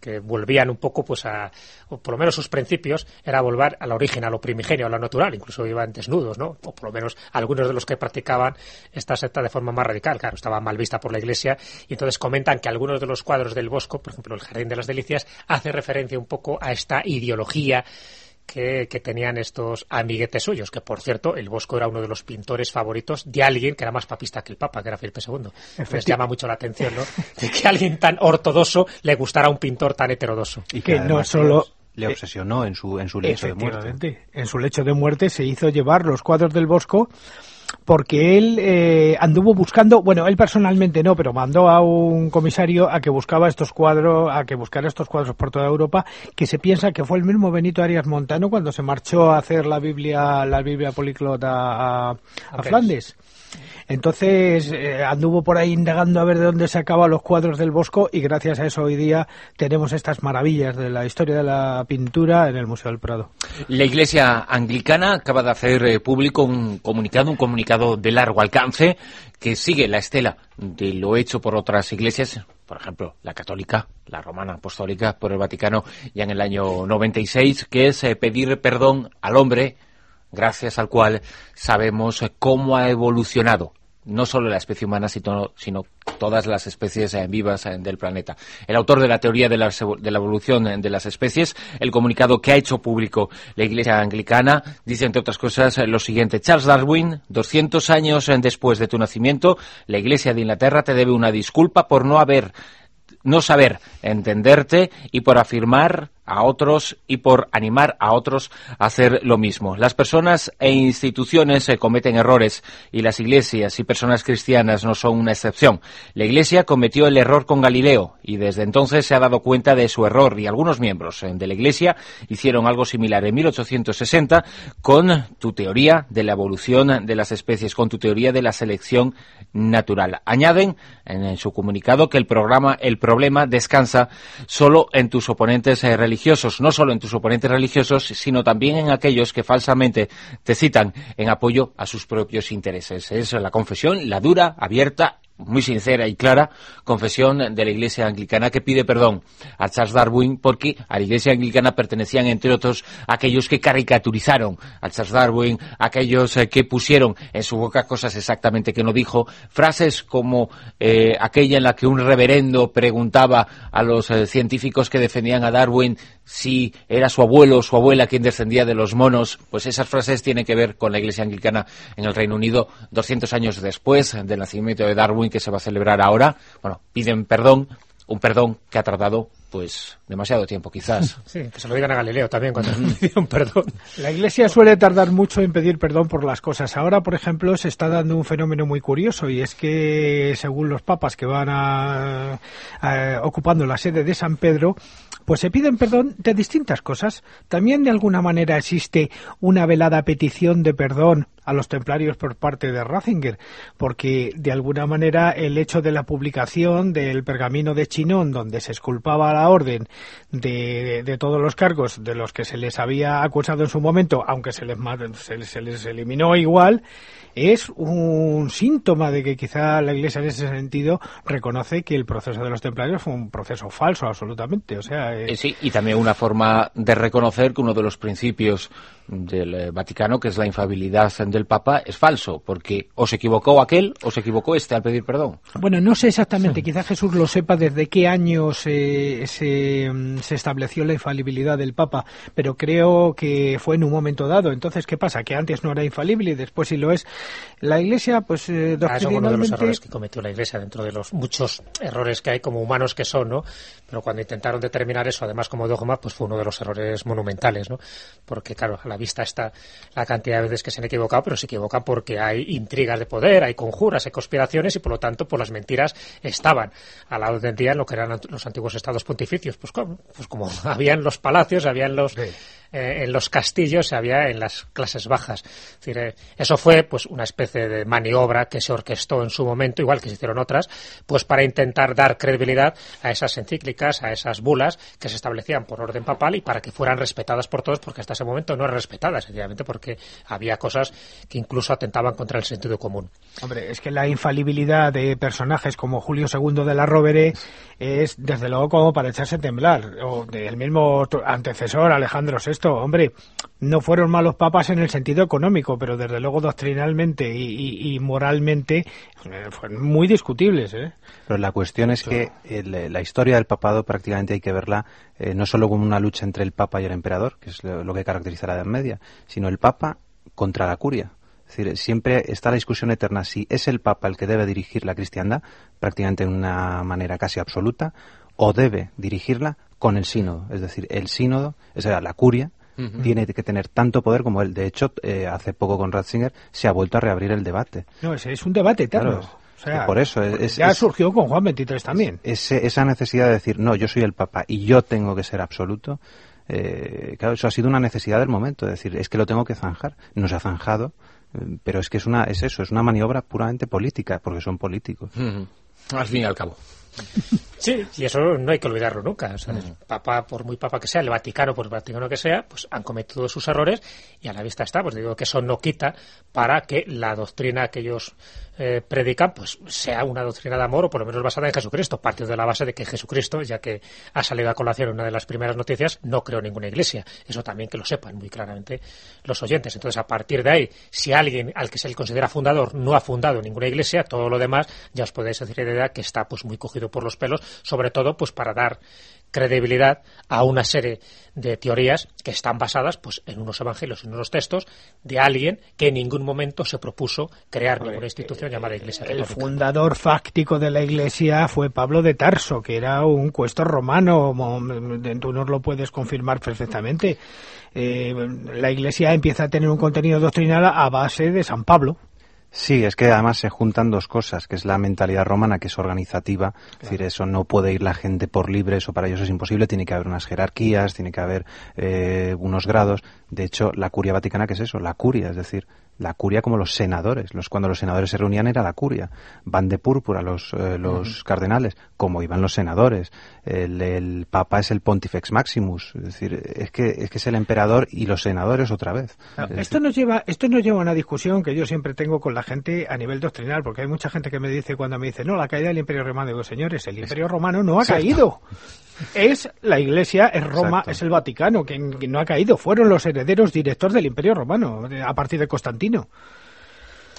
que volvían un poco, pues a, o por lo menos sus principios, era volver al origen, a lo primigenio, a lo natural, incluso iban desnudos, ¿no? O por lo menos algunos de los que practicaban esta secta de forma más radical, claro, estaba mal vista por la iglesia, y entonces comentan que algunos de los cuadros del Bosco, por ejemplo, el Jardín de las Delicias, hace referencia un poco a esta ideología que, tenían estos amiguetes suyos, que por cierto, el Bosco era uno de los pintores favoritos de alguien que era más papista que el Papa, que era Felipe II. Les llama mucho la atención, ¿no? De que a alguien tan ortodoxo le gustara un pintor tan heterodoxo. Y que, no solo le obsesionó en su, en su lecho de muerte. En su lecho de muerte se hizo llevar los cuadros del Bosco porque él eh, anduvo buscando, bueno, él personalmente no, pero mandó a un comisario a que buscaba estos cuadros, a que buscara estos cuadros por toda Europa, que se piensa que fue el mismo Benito Arias Montano cuando se marchó a hacer la Biblia, la Biblia políglota a, Flandes Entonces eh, anduvo por ahí indagando a ver de dónde sacaba los cuadros del Bosco y gracias a eso hoy día tenemos estas maravillas de la historia de la pintura en el Museo del Prado. La Iglesia Anglicana acaba de hacer eh, público un comunicado, un comunicado de largo alcance que sigue la estela de lo hecho por otras iglesias, por ejemplo, la católica, la romana apostólica por el Vaticano ya en el año 96, que es eh, pedir perdón al hombre gracias al cual sabemos cómo ha evolucionado no solo la especie humana, sino, todas las especies eh, vivas eh, del planeta. El autor de la teoría de la, de la, evolución eh, de las especies, el comunicado que ha hecho público la Iglesia Anglicana, dice, entre otras cosas, lo siguiente. Charles Darwin, 200 años después de tu nacimiento, la Iglesia de Inglaterra te debe una disculpa por no haber no saber entenderte y por afirmar a otros y por animar a otros a hacer lo mismo. Las personas e instituciones se cometen errores y las iglesias y personas cristianas no son una excepción. La iglesia cometió el error con Galileo y desde entonces se ha dado cuenta de su error y algunos miembros de la iglesia hicieron algo similar en 1860 con tu teoría de la evolución de las especies, con tu teoría de la selección natural. Añaden en su comunicado que el programa, el problema descansa solo en tus oponentes religiosos religiosos, no solo en tus oponentes religiosos, sino también en aquellos que falsamente te citan en apoyo a sus propios intereses. Es la confesión, la dura, abierta muy sincera y clara confesión de la Iglesia Anglicana que pide perdón a Charles Darwin porque a la Iglesia Anglicana pertenecían, entre otros, aquellos que caricaturizaron a Charles Darwin, aquellos eh, que pusieron en su boca cosas exactamente que no dijo, frases como eh, aquella en la que un reverendo preguntaba a los eh, científicos que defendían a Darwin si era su abuelo o su abuela quien descendía de los monos, pues esas frases tienen que ver con la Iglesia Anglicana en el Reino Unido 200 años después del nacimiento de Darwin que se va a celebrar ahora. Bueno, piden perdón, un perdón que ha tardado pues demasiado tiempo quizás. Sí, que se lo digan a Galileo también cuando pidieron perdón. La Iglesia suele tardar mucho en pedir perdón por las cosas. Ahora, por ejemplo, se está dando un fenómeno muy curioso y es que según los papas que van a, ocupando la sede de San Pedro, pues se piden perdón de distintas cosas. También de alguna manera existe una velada petición de perdón a los templarios por parte de Ratzinger, porque de alguna manera el hecho de la publicación del pergamino de Chinón, donde se esculpaba a la orden de, de, todos los cargos de los que se les había acusado en su momento, aunque se les, se les eliminó igual, es un síntoma de que quizá la Iglesia en ese sentido reconoce que el proceso de los templarios fue un proceso falso absolutamente. O sea, eh, sí, y también una forma de reconocer que uno de los principios del eh, Vaticano, que es la infabilidad del Papa, es falso, porque o se equivocó aquel o se equivocó este al pedir perdón. Bueno, no sé exactamente, quizá Jesús lo sepa desde qué año se, se, mm, se, estableció la infalibilidad del Papa, pero creo que fue en un momento dado. Entonces, ¿qué pasa? Que antes no era infalible y después sí lo es. La Iglesia, pues, eh, ah, uno de los errores que cometió la Iglesia dentro de los muchos errores que hay como humanos que son, ¿no? Pero cuando intentaron determinar eso, además como dogma, pues fue uno de los errores monumentales, ¿no? Porque, claro, a la vista está la cantidad de veces que se han equivocado, pero se equivocan porque hay intrigas de poder, hay conjuras, hay conspiraciones y por lo tanto por las mentiras estaban a la orden del día en lo que eran los antiguos estados pontificios. Pues como, pues como había en los palacios, había en los... Eh, en los castillos había en las clases bajas. Es decir, eh, eso fue pues una especie de maniobra que se orquestó en su momento, igual que se hicieron otras, pues para intentar dar credibilidad a esas encíclicas, a esas bulas que se establecían por orden papal y para que fueran respetadas por todos, porque hasta ese momento no eran respetadas, sencillamente porque había cosas que incluso atentaban contra el sentido común. Hombre, es que la infalibilidad de personajes como Julio II de la Rovere es desde luego como para echarse a temblar, o del mismo antecesor Alejandro VI hombre, no fueron malos papas en el sentido económico, pero desde luego doctrinalmente y, moralmente eh, fueron muy discutibles. ¿eh? Pero la cuestión es que la historia del papado prácticamente hay que verla eh, no solo como una lucha entre el papa y el emperador, que es lo, que caracteriza la Edad Media, sino el papa contra la curia. Es decir, siempre está la discusión eterna si es el Papa el que debe dirigir la cristiandad, prácticamente de una manera casi absoluta, o debe dirigirla con el sínodo. Es decir, el sínodo, o sea, la curia, tiene que tener tanto poder como él. De hecho, eh, hace poco con Ratzinger se ha vuelto a reabrir el debate. No, es, es un debate eterno. O sea, por eso es, ya surgió con Juan XXIII también. esa necesidad de decir, no, yo soy el Papa y yo tengo que ser absoluto, eh, claro, eso ha sido una necesidad del momento. Es decir, es que lo tengo que zanjar. No se ha zanjado Eh, Pero es que es una es eso, es una maniobra puramente política, porque son políticos. Al fin y al cabo. Sí, y eso no hay que olvidarlo nunca. O sea, el Papa, por muy papa que sea, el Vaticano, por Vaticano que sea, pues han cometido sus errores y a la vista está. Pues digo que eso no quita para que la doctrina que ellos eh, predican, pues sea una doctrina de amor o por lo menos basada en Jesucristo. Partiendo de la base de que Jesucristo, ya que ha salido a colación en una de las primeras noticias, no creó ninguna iglesia. Eso también que lo sepan muy claramente los oyentes. Entonces, a partir de ahí, si alguien al que se le considera fundador no ha fundado ninguna iglesia, todo lo demás ya os podéis hacer idea que está pues muy cogido por los pelos, sobre todo pues para dar credibilidad a una serie de teorías que están basadas pues en unos evangelios, en unos textos de alguien que en ningún momento se propuso crear ninguna institución llamada Iglesia El Católica. fundador fáctico de la Iglesia fue Pablo de Tarso, que era un cuesto romano. Tú nos lo puedes confirmar perfectamente. Eh, la Iglesia empieza a tener un contenido doctrinal a base de San Pablo. Sí, es que además se juntan dos cosas, que es la mentalidad romana, que es organizativa, es decir, eso no puede ir la gente por libre, eso para ellos es imposible, tiene que haber unas jerarquías, tiene que haber eh, unos grados. De hecho, la curia vaticana, ¿qué es eso? La curia, es decir, la curia como los senadores. Los, cuando los senadores se reunían era la curia. Van de púrpura los, eh, los cardenales, como iban los senadores. El, el papa es el pontifex maximus, es decir, es que, es que es el emperador y los senadores otra vez. Es decir, Esto nos lleva, esto nos lleva a una discusión que yo siempre tengo con la gente a nivel doctrinal, porque hay mucha gente que me dice cuando me dice, no, la caída del Imperio Romano, digo, señores, el Imperio Romano no ha caído. Es la Iglesia, es Roma, Exacto. es el Vaticano, que, que no ha caído. Fueron los herederos directos del Imperio Romano, a partir de Constantino.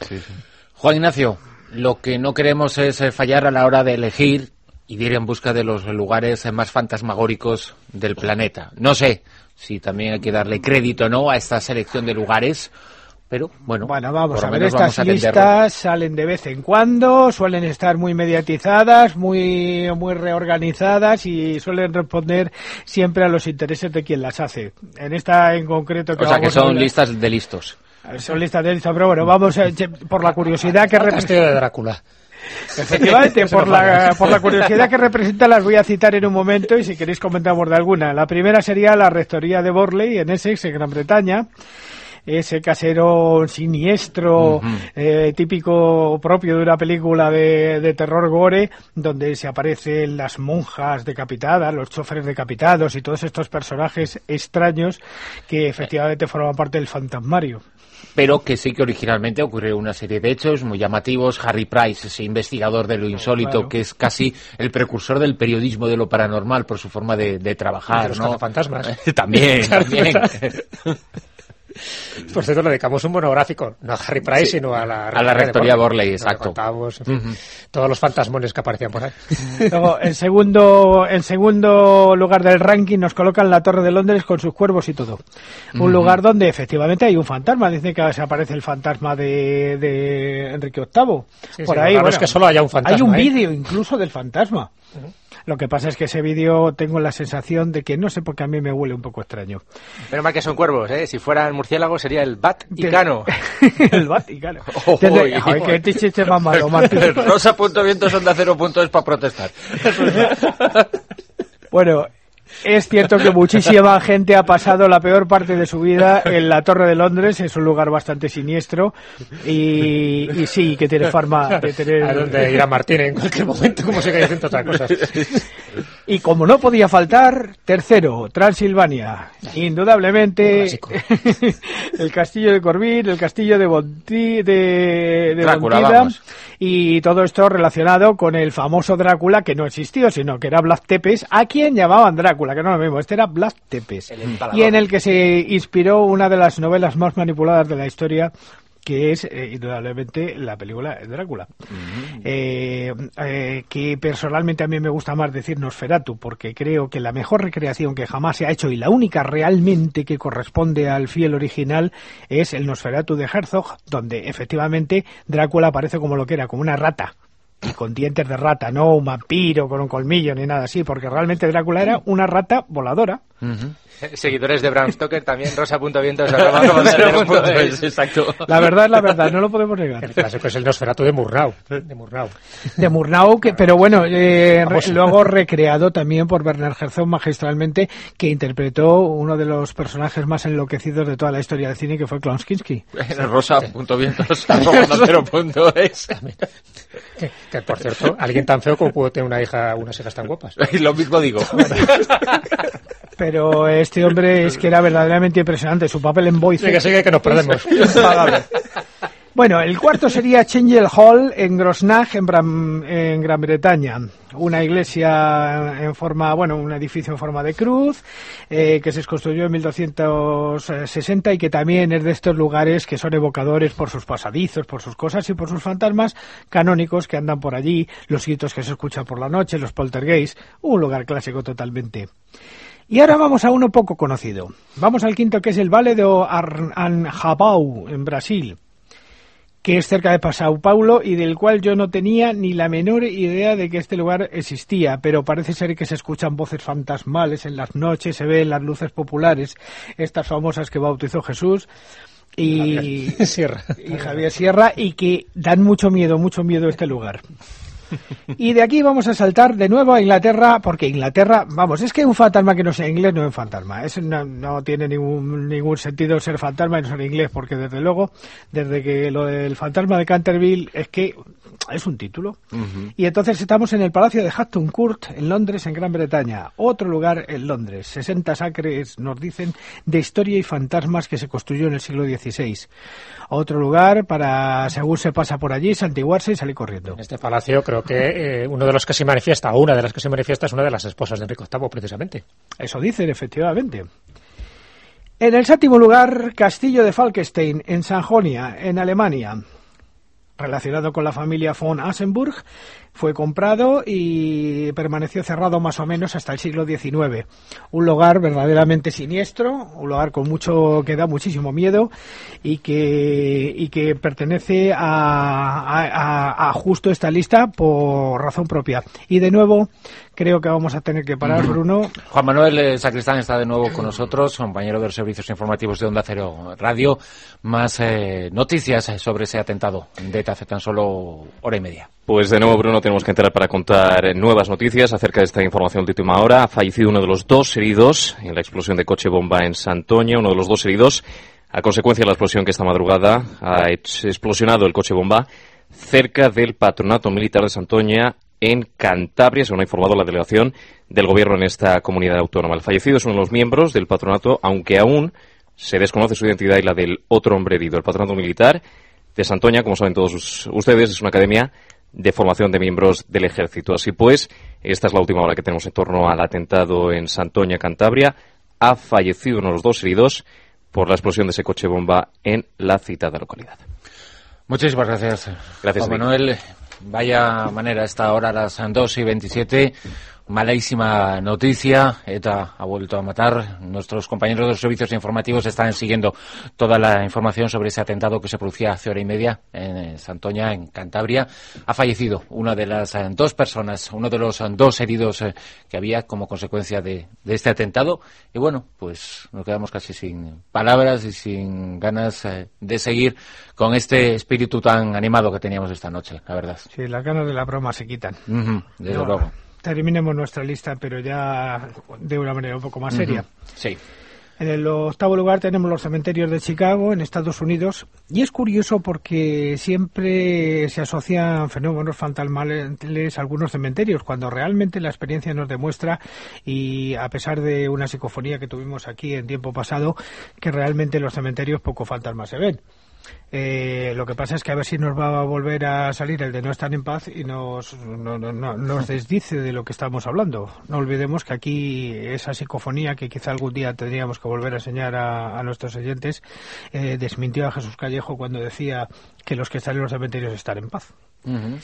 sí, sí. Juan Ignacio, lo que no queremos es eh, fallar a la hora de elegir y ir en busca de los lugares eh, más fantasmagóricos del planeta. No sé si también hay que darle crédito o no a esta selección de lugares, pero bueno, Bueno, vamos a ver, estas a listas salen de vez en cuando, suelen estar muy mediatizadas, muy, muy reorganizadas y suelen responder siempre a los intereses de quien las hace. En esta en concreto que O sea que a son listas de listos. Son listas de listas, pero bueno, vamos a, por la curiosidad que representa. de Drácula. Efectivamente, por la, por la curiosidad que representa las voy a citar en un momento y si queréis comentamos de alguna. La primera sería la rectoría de Borley en Essex, en Gran Bretaña. Ese casero siniestro, eh, típico propio de una película de, de terror gore, donde se aparecen las monjas decapitadas, los choferes decapitados y todos estos personajes extraños que efectivamente forman parte del fantasmario. pero que sí que originalmente ocurrió una serie de hechos muy llamativos. Harry Price, ese investigador de lo insólito, claro. que es casi el precursor del periodismo de lo paranormal por su forma de, de Y trabajar, de los ¿no? cazafantasmas. también, también. Por cierto, le dedicamos un monográfico, no a Harry Price, Sí. sino a la A la rectoría de Borley, exacto. contábamos, en fin, Todos los fantasmones que aparecían por ahí. Luego, en segundo, en segundo lugar del ranking nos colocan la Torre de Londres con sus cuervos y todo. Un lugar donde efectivamente hay un fantasma. Dice que se aparece el fantasma de, de Enrique VIII. Sí, Por sí, ahí, bueno, es que solo haya un fantasma, Hay un ¿eh? vídeo incluso del fantasma. Lo que pasa es que ese vídeo tengo la sensación de que no sé por qué a mí me huele un poco extraño. Menos mal que son cuervos, ¿eh? Si fueran murciélagos sería el Vaticano. el Vaticano. Ojo, Desde- y- Ay, qué chiste más malo, Martín. Rosa.vientos onda cero punto es para protestar. Bueno, es cierto que muchísima gente ha pasado la peor parte de su vida en la Torre de Londres, es un lugar bastante siniestro y, y sí, que tiene forma de tener... A donde irá Martín en cualquier momento, como se cae haciendo otras cosas. Y como no podía faltar, tercero, Transilvania. Indudablemente, el castillo de Corbin, el castillo de Bonti, de, de Drácula, Bontida, y todo esto relacionado con el famoso Drácula que no existió, sino que era Blas Tepes, a quien llamaban Drácula, que no lo mismo, este era Blas Tepes, y en el que se inspiró una de las novelas más manipuladas de la historia, que es eh, indudablemente la película Drácula. Eh, eh, que personalmente a mí me gusta más decir Nosferatu, porque creo que la mejor recreación que jamás se ha hecho y la única realmente que corresponde al fiel original es el Nosferatu de Herzog, donde efectivamente Drácula aparece como lo que era, como una rata. Y con dientes de rata, no un vampiro con un colmillo ni nada así, porque realmente Drácula era una rata voladora Seguidores de Bram Stoker también, rosa.vientos Exacto. La verdad es la verdad, no lo podemos negar. El clásico es el Nosferatu de Murnau. De Murnau, de Murnau que, pero bueno, eh, re, luego recreado también por Werner Herzog magistralmente, que interpretó uno de los personajes más enloquecidos de toda la historia del cine, que fue Klonskinski. rosa.vientos que, que, por cierto, alguien tan feo como puede tener una hija, unas hijas tan guapas. Lo mismo digo. Pero este hombre es que era verdaderamente impresionante. Su papel en Boyce. Sí, que sigue que nos perdemos. Bueno, el cuarto sería Changel Hall en Grosnach, en, Bram, en, Gran Bretaña. Una iglesia en forma, bueno, un edificio en forma de cruz, eh, que se construyó en 1260 y que también es de estos lugares que son evocadores por sus pasadizos, por sus cosas y por sus fantasmas canónicos que andan por allí, los gritos que se escuchan por la noche, los poltergeists, un lugar clásico totalmente. Y ahora vamos a uno poco conocido. Vamos al quinto, que es el Vale de Anjabau, en Brasil, que es cerca de Sao Paulo y del cual yo no tenía ni la menor idea de que este lugar existía, pero parece ser que se escuchan voces fantasmales en las noches, se ven las luces populares, estas famosas que bautizó Jesús. Y Javier Sierra. y Javier Sierra y que dan mucho miedo, mucho miedo este lugar. Y de aquí vamos a saltar de nuevo a Inglaterra, porque Inglaterra, vamos, es que un fantasma que no sea inglés no es un fantasma. Eso no, no, tiene ningún, ningún sentido ser fantasma y no ser inglés, porque desde luego, desde que lo del fantasma de Canterville es que es un título. Uh -huh. Y entonces estamos en el Palacio de Hatton Court, en Londres, en Gran Bretaña. Otro lugar en Londres. 60 acres, nos dicen, de historia y fantasmas que se construyó en el siglo XVI. Otro lugar para, según se pasa por allí, santiguarse y salir corriendo. En este palacio creo que eh, uno de los que se manifiesta, o una de las que se manifiesta, es una de las esposas de Enrique VIII, precisamente. Eso dicen, efectivamente. En el séptimo lugar, Castillo de Falkenstein, en Sajonia, en Alemania relacionado con la familia von Asenburg, fue comprado y permaneció cerrado más o menos hasta el siglo XIX. Un lugar verdaderamente siniestro, un lugar con mucho que da muchísimo miedo y que y que pertenece a, a, a justo esta lista por razón propia. Y de nuevo creo que vamos a tener que parar, Bruno. Juan Manuel eh, Sacristán está de nuevo con nosotros, compañero de los servicios informativos de Onda Cero Radio. Más eh, noticias sobre ese atentado de hace tan solo hora y media. Pues de nuevo, Bruno, tenemos que entrar para contar nuevas noticias acerca de esta información de última hora. Ha fallecido uno de los dos heridos en la explosión de coche bomba en Santoña, uno de los dos heridos a consecuencia de la explosión que esta madrugada ha explosionado el coche bomba cerca del patronato militar de Santoña en Cantabria, según ha informado la delegación del gobierno en esta comunidad autónoma. El fallecido es uno de los miembros del patronato, aunque aún se desconoce su identidad y la del otro hombre herido. El patronato militar de Santoña, como saben todos ustedes, es una academia de formación de miembros del ejército. Así pues, esta es la última hora que tenemos en torno al atentado en Santoña, Cantabria. Ha fallecido uno de los dos heridos por la explosión de ese coche bomba en la citada localidad. Muchísimas gracias. Gracias, Juan Manuel. Vaya manera esta hora a las 2 y 27. Malísima noticia. ETA ha vuelto a matar. Nuestros compañeros de los servicios informativos están siguiendo toda la información sobre ese atentado que se producía hace hora y media en Santoña, en Cantabria. Ha fallecido una de las dos personas, uno de los dos heridos que había como consecuencia de, de este atentado. Y bueno, pues nos quedamos casi sin palabras y sin ganas de seguir con este espíritu tan animado que teníamos esta noche, la verdad. Sí, las ganas de la broma se quitan. Uh -huh, desde no, luego terminemos nuestra lista, pero ya de una manera un poco más seria. Uh -huh. Sí. En el octavo lugar tenemos los cementerios de Chicago, en Estados Unidos, y es curioso porque siempre se asocian fenómenos fantasmales a algunos cementerios, cuando realmente la experiencia nos demuestra, y a pesar de una psicofonía que tuvimos aquí en tiempo pasado, que realmente en los cementerios poco fantasmas se ven. Eh, lo que pasa es que a ver si nos va a volver a salir el de no estar en paz y nos, no, no, no, nos desdice de lo que estamos hablando. No olvidemos que aquí esa psicofonía que quizá algún día tendríamos que volver a enseñar a, a nuestros oyentes eh, desmintió a Jesús Callejo cuando decía que los que están en los cementerios están en paz. Uh -huh.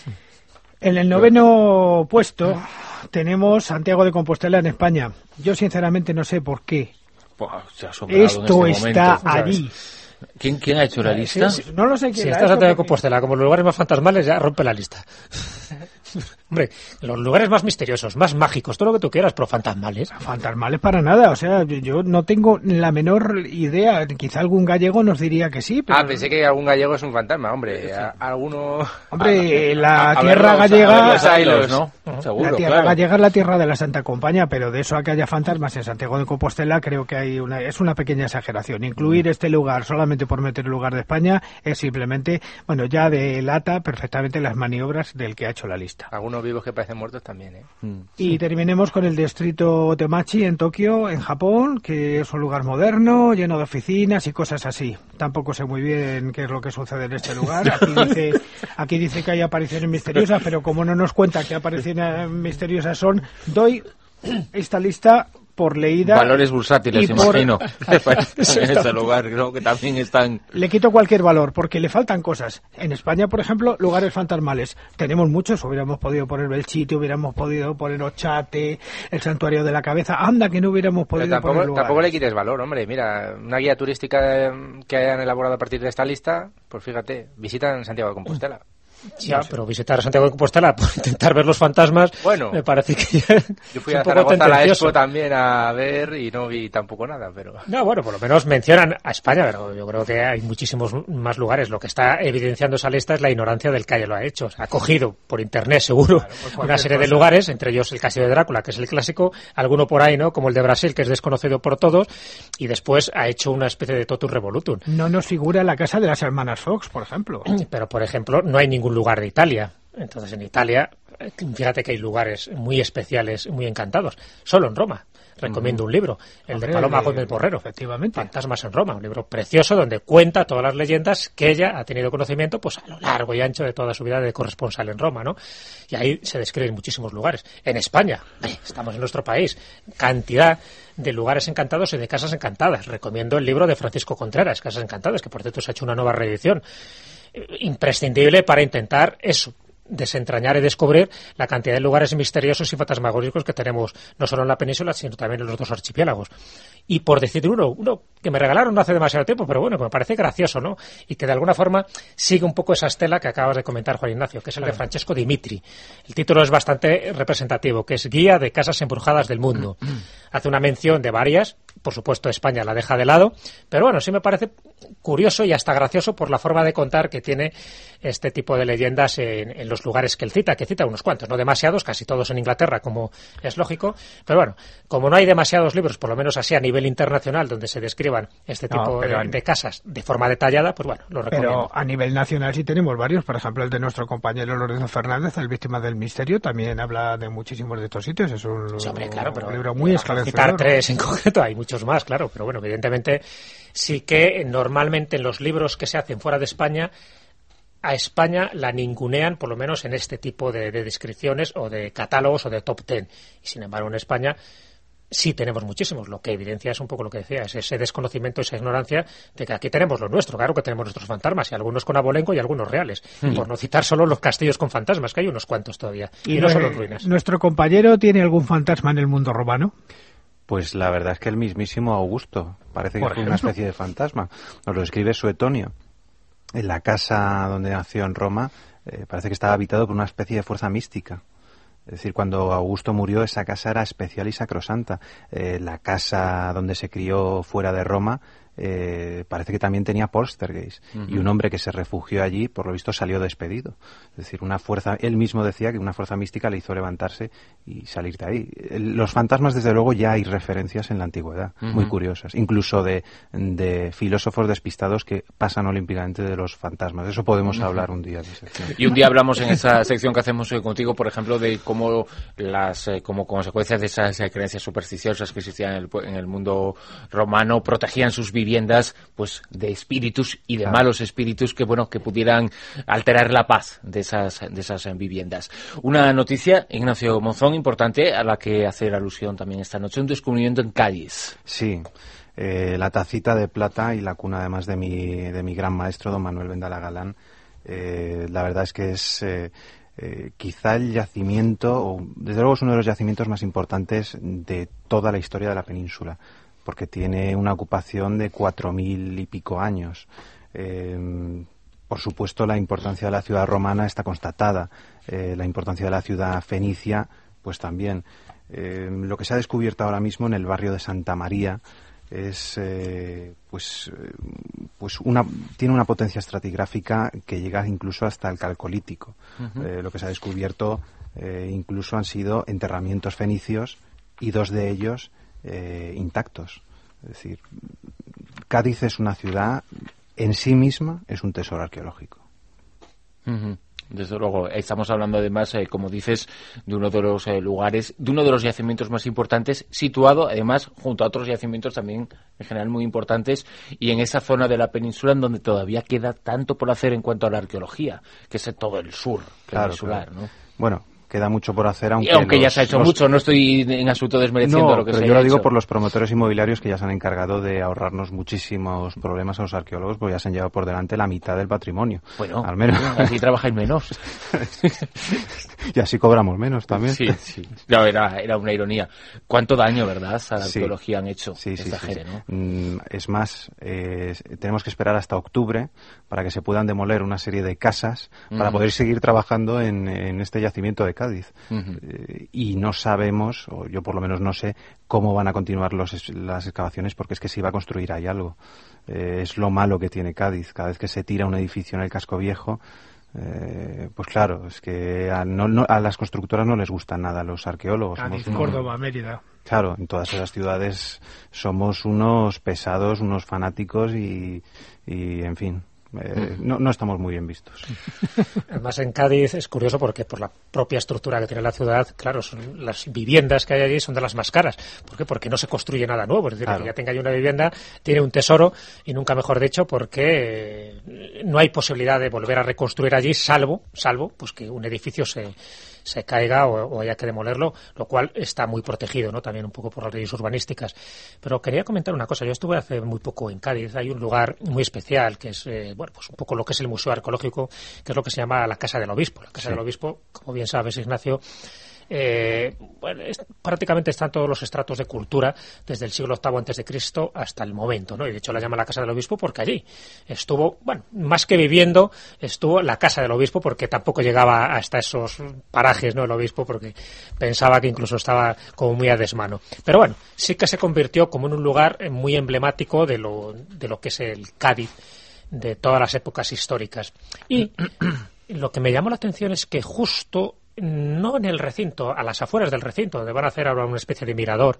En el noveno puesto tenemos Santiago de Compostela en España. Yo sinceramente no sé por qué. Esto este está momento, allí. ¿Quién, ¿Quién, ha hecho la lista? Sí, sí, no lo sé quién Si estás a de Compostela, como los lugares más fantasmales, ya rompe la lista. Hombre, los lugares más misteriosos, más mágicos, todo lo que tú quieras, pero fantasmales. Fantasmales para nada, o sea, yo no tengo la menor idea. Quizá algún gallego nos diría que sí. Pero... Ah, pensé que algún gallego es un fantasma, hombre. alguno. Hombre, la tierra gallega. ¿no? Seguro, la tierra gallega es la tierra de la Santa Compañía, pero de eso a que haya fantasmas en Santiago de Compostela, creo que hay una, es una pequeña exageración. Incluir este lugar solamente por meter el lugar de España es simplemente, bueno, ya delata perfectamente las maniobras del que ha hecho la lista vivos que parecen muertos también, ¿eh? Mm. Y terminemos con el distrito Temachi en Tokio, en Japón, que es un lugar moderno, lleno de oficinas y cosas así. Tampoco sé muy bien qué es lo que sucede en este lugar. Aquí dice, aquí dice que hay apariciones misteriosas, pero como no nos cuenta qué apariciones misteriosas son, doy esta lista por leída. Valores bursátiles, imagino. en este lugar, creo que también están. Le quito cualquier valor, porque le faltan cosas. En España, por ejemplo, lugares fantasmales. Tenemos muchos, hubiéramos podido poner Belchite, hubiéramos podido poner Ochate, el Santuario de la Cabeza. Anda, que no hubiéramos podido tampoco, poner Tampoco le quites valor, hombre. Mira, una guía turística que hayan elaborado a partir de esta lista, pues fíjate, visitan Santiago de Compostela. Ya, pero visitar Santiago de Compostela por intentar ver los fantasmas, bueno, me parece que Yo fui a Zaragoza a la Expo también a ver y no vi tampoco nada, pero... No, bueno, por lo menos mencionan a España, pero yo creo que hay muchísimos más lugares. Lo que está evidenciando esa lista es la ignorancia del que lo ha hecho. ha cogido por internet, seguro, pues una serie de lugares, entre ellos el Castillo de Drácula, que es el clásico, alguno por ahí, ¿no? Como el de Brasil, que es desconocido por todos, y después ha hecho una especie de totus revolutum. No nos figura la casa de las hermanas Fox, por ejemplo. Pero, por ejemplo, no hay ningún lugar de Italia. Entonces, en Italia, fíjate que hay lugares muy especiales, muy encantados. Solo en Roma. Recomiendo un libro, el de Paloma Gómez Borrero. Efectivamente. Fantasmas en Roma, un libro precioso donde cuenta todas las leyendas que ella ha tenido conocimiento pues a lo largo y ancho de toda su vida de corresponsal en Roma, ¿no? Y ahí se describen muchísimos lugares. En España, estamos en nuestro país, cantidad de lugares encantados y de casas encantadas. Recomiendo el libro de Francisco Contreras, Casas Encantadas, que por cierto se ha hecho una nueva reedición imprescindible para intentar eso, desentrañar y descubrir la cantidad de lugares misteriosos y fantasmagóricos que tenemos no solo en la península, sino también en los dos archipiélagos. Y por decir uno, uno que me regalaron no hace demasiado tiempo, pero bueno, que me parece gracioso, ¿no? Y que de alguna forma sigue un poco esa estela que acabas de comentar, Juan Ignacio, que es el de Francesco Dimitri. El título es bastante representativo, que es Guía de Casas Embrujadas del Mundo. Hace una mención de varias, por supuesto España la deja de lado, pero bueno, sí me parece curioso y hasta gracioso por la forma de contar que tiene este tipo de leyendas en, los lugares que él cita, que cita unos cuantos, no demasiados, casi todos en Inglaterra, como es lógico, pero bueno, como no hay demasiados libros, por lo menos así a nivel internacional, donde se describan este tipo de, casas de forma detallada, pues bueno, lo recomiendo. Pero a nivel nacional sí tenemos varios, por ejemplo el de nuestro compañero Lorenzo Fernández, el víctima del misterio, también habla de muchísimos de estos sitios, es un, claro, pero, libro muy esclarecedor. Citar tres en concreto, hay muchos más, claro, pero bueno, evidentemente sí que normalmente en los libros que se hacen fuera de España a España la ningunean, por lo menos en este tipo de, descripciones o de catálogos o de top ten. Y sin embargo, en España sí tenemos muchísimos. Lo que evidencia es un poco lo que decía, es ese desconocimiento, esa ignorancia de que aquí tenemos lo nuestro. Claro que tenemos nuestros fantasmas, y algunos con abolengo y algunos reales. Mm. Por no citar solo los castillos con fantasmas, que hay unos cuantos todavía. Y, no solo ruinas. ¿Nuestro compañero tiene algún fantasma en el mundo romano? Pues la verdad es que el mismísimo Augusto parece que fue una especie de fantasma. Nos lo escribe Suetonio. En la casa donde nació en Roma eh, parece que estaba habitado por una especie de fuerza mística. Es decir, cuando Augusto murió, esa casa era especial y sacrosanta. Eh, la casa donde se crió fuera de Roma eh, parece que también tenía poltergeist y un hombre que se refugió allí, por lo visto, salió despedido. Es decir, una fuerza, él mismo decía que una fuerza mística le hizo levantarse y salir de ahí. Los fantasmas, desde luego, ya hay referencias en la antigüedad, muy curiosas, incluso de, filósofos despistados que pasan olímpicamente de los fantasmas. eso podemos hablar un día. y un día hablamos en esa sección que hacemos contigo, por ejemplo, de cómo las, eh, como consecuencias de esas eh, creencias supersticiosas que existían en el, en el mundo romano, protegían sus viviendas pues de espíritus y de malos espíritus que bueno que pudieran alterar la paz de esas de esas viviendas. Una noticia, Ignacio Monzón, importante a la que hacer alusión también esta noche, un descubrimiento en Cádiz. Sí. Eh, la tacita de plata y la cuna además de mi, de mi gran maestro, don Manuel Vendala Galán. Eh, la verdad es que es eh, quizá el yacimiento, o desde luego es uno de los yacimientos más importantes de toda la historia de la península porque tiene una ocupación de cuatro mil y pico años. Eh, por supuesto, la importancia de la ciudad romana está constatada. la importancia de la ciudad fenicia, pues también. lo que se ha descubierto ahora mismo en el barrio de Santa María, es eh, pues eh, pues una tiene una potencia estratigráfica que llega incluso hasta el calcolítico eh, lo que se ha descubierto incluso han sido enterramientos fenicios y dos de ellos intactos es decir Cádiz es una ciudad en sí misma es un tesoro arqueológico desde luego, estamos hablando además, eh, como dices, de uno de los eh, lugares, de uno de los yacimientos más importantes, situado además junto a otros yacimientos también en general muy importantes y en esa zona de la península en donde todavía queda tanto por hacer en cuanto a la arqueología, que es todo el sur peninsular. ¿no? Bueno, queda mucho por hacer, aunque, aunque ya se ha hecho mucho, no estoy en absoluto desmereciendo lo que pero yo lo digo por los promotores inmobiliarios que ya se han encargado de ahorrarnos muchísimos problemas a los arqueólogos, porque ya se han llevado por delante la mitad del patrimonio. Bueno, al menos. así trabajáis menos. y así cobramos menos también. Sí, sí. era, era una ironía. ¿Cuánto daño, verdad, a la arqueología han hecho? Sí, sí, mm, Es más, tenemos que esperar hasta octubre para que se puedan demoler una serie de casas para poder seguir trabajando en, en este yacimiento de Cádiz. Eh, y no sabemos, o yo por lo menos no sé, cómo van a continuar los, las excavaciones porque es que se iba a construir ahí algo. Eh, es lo malo que tiene Cádiz. Cada vez que se tira un edificio en el casco viejo, eh, pues claro, es que a, las constructoras no les gustan nada los arqueólogos. Cádiz, Córdoba, Mérida. Claro, en todas esas ciudades somos unos pesados, unos fanáticos y en fin, eh, no, no, estamos muy bien vistos. Además, en Cádiz es curioso porque por la propia estructura que tiene la ciudad, claro, son, las viviendas que hay allí son de las más caras. ¿Por qué? Porque no se construye nada nuevo. Es decir, que ya tenga ahí una vivienda tiene un tesoro y nunca mejor dicho porque eh, no hay posibilidad de volver a reconstruir allí salvo, salvo, pues que un edificio se se caiga o, haya que demolerlo, lo cual está muy protegido, ¿no? También un poco por las leyes urbanísticas. Pero quería comentar una cosa. Yo estuve hace muy poco en Cádiz. Hay un lugar muy especial que es, eh, bueno, pues un poco lo que es el Museo Arqueológico, que es lo que se llama la Casa del Obispo. La Casa del Obispo, como bien sabes, Ignacio, eh, bueno, prácticamente están todos los estratos de cultura desde el siglo VIII antes de Cristo hasta el momento, ¿no? Y de hecho la llama la casa del obispo porque allí estuvo, bueno, más que viviendo, estuvo la casa del obispo porque tampoco llegaba hasta esos parajes, ¿no? El obispo porque pensaba que incluso estaba como muy a desmano. Pero bueno, sí que se convirtió como en un lugar muy emblemático de lo, de lo que es el Cádiz de todas las épocas históricas. Y lo que me llamó la atención es que justo no en el recinto, a las afueras del recinto, donde van a hacer ahora una especie de mirador,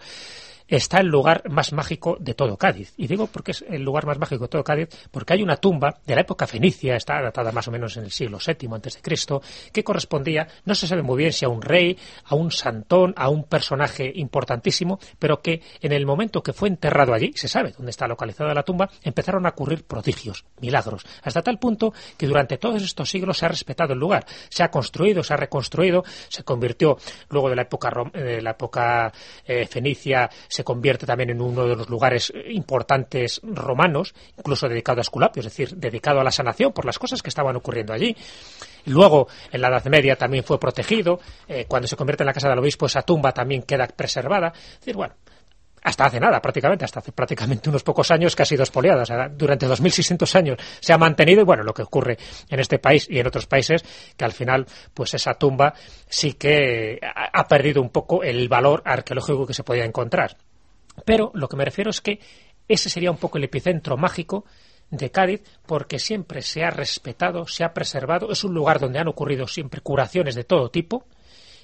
está el lugar más mágico de todo Cádiz. Y digo porque es el lugar más mágico de todo Cádiz, porque hay una tumba de la época fenicia, está datada más o menos en el siglo VII antes de Cristo, que correspondía, no se sabe muy bien si a un rey, a un santón, a un personaje importantísimo, pero que en el momento que fue enterrado allí, se sabe dónde está localizada la tumba, empezaron a ocurrir prodigios, milagros, hasta tal punto que durante todos estos siglos se ha respetado el lugar, se ha construido, se ha reconstruido, se convirtió luego de la época, de la época eh, fenicia, se convierte también en uno de los lugares importantes romanos, incluso dedicado a Esculapio, es decir, dedicado a la sanación por las cosas que estaban ocurriendo allí. Luego, en la Edad Media también fue protegido. Eh, cuando se convierte en la casa del obispo, esa tumba también queda preservada. Es decir, bueno, hasta hace nada, prácticamente, hasta hace prácticamente unos pocos años que ha sido expoliada. durante 2.600 años se ha mantenido y bueno, lo que ocurre en este país y en otros países, que al final, pues esa tumba sí que ha perdido un poco el valor arqueológico que se podía encontrar. Pero lo que me refiero es que ese sería un poco el epicentro mágico de Cádiz porque siempre se ha respetado, se ha preservado, es un lugar donde han ocurrido siempre curaciones de todo tipo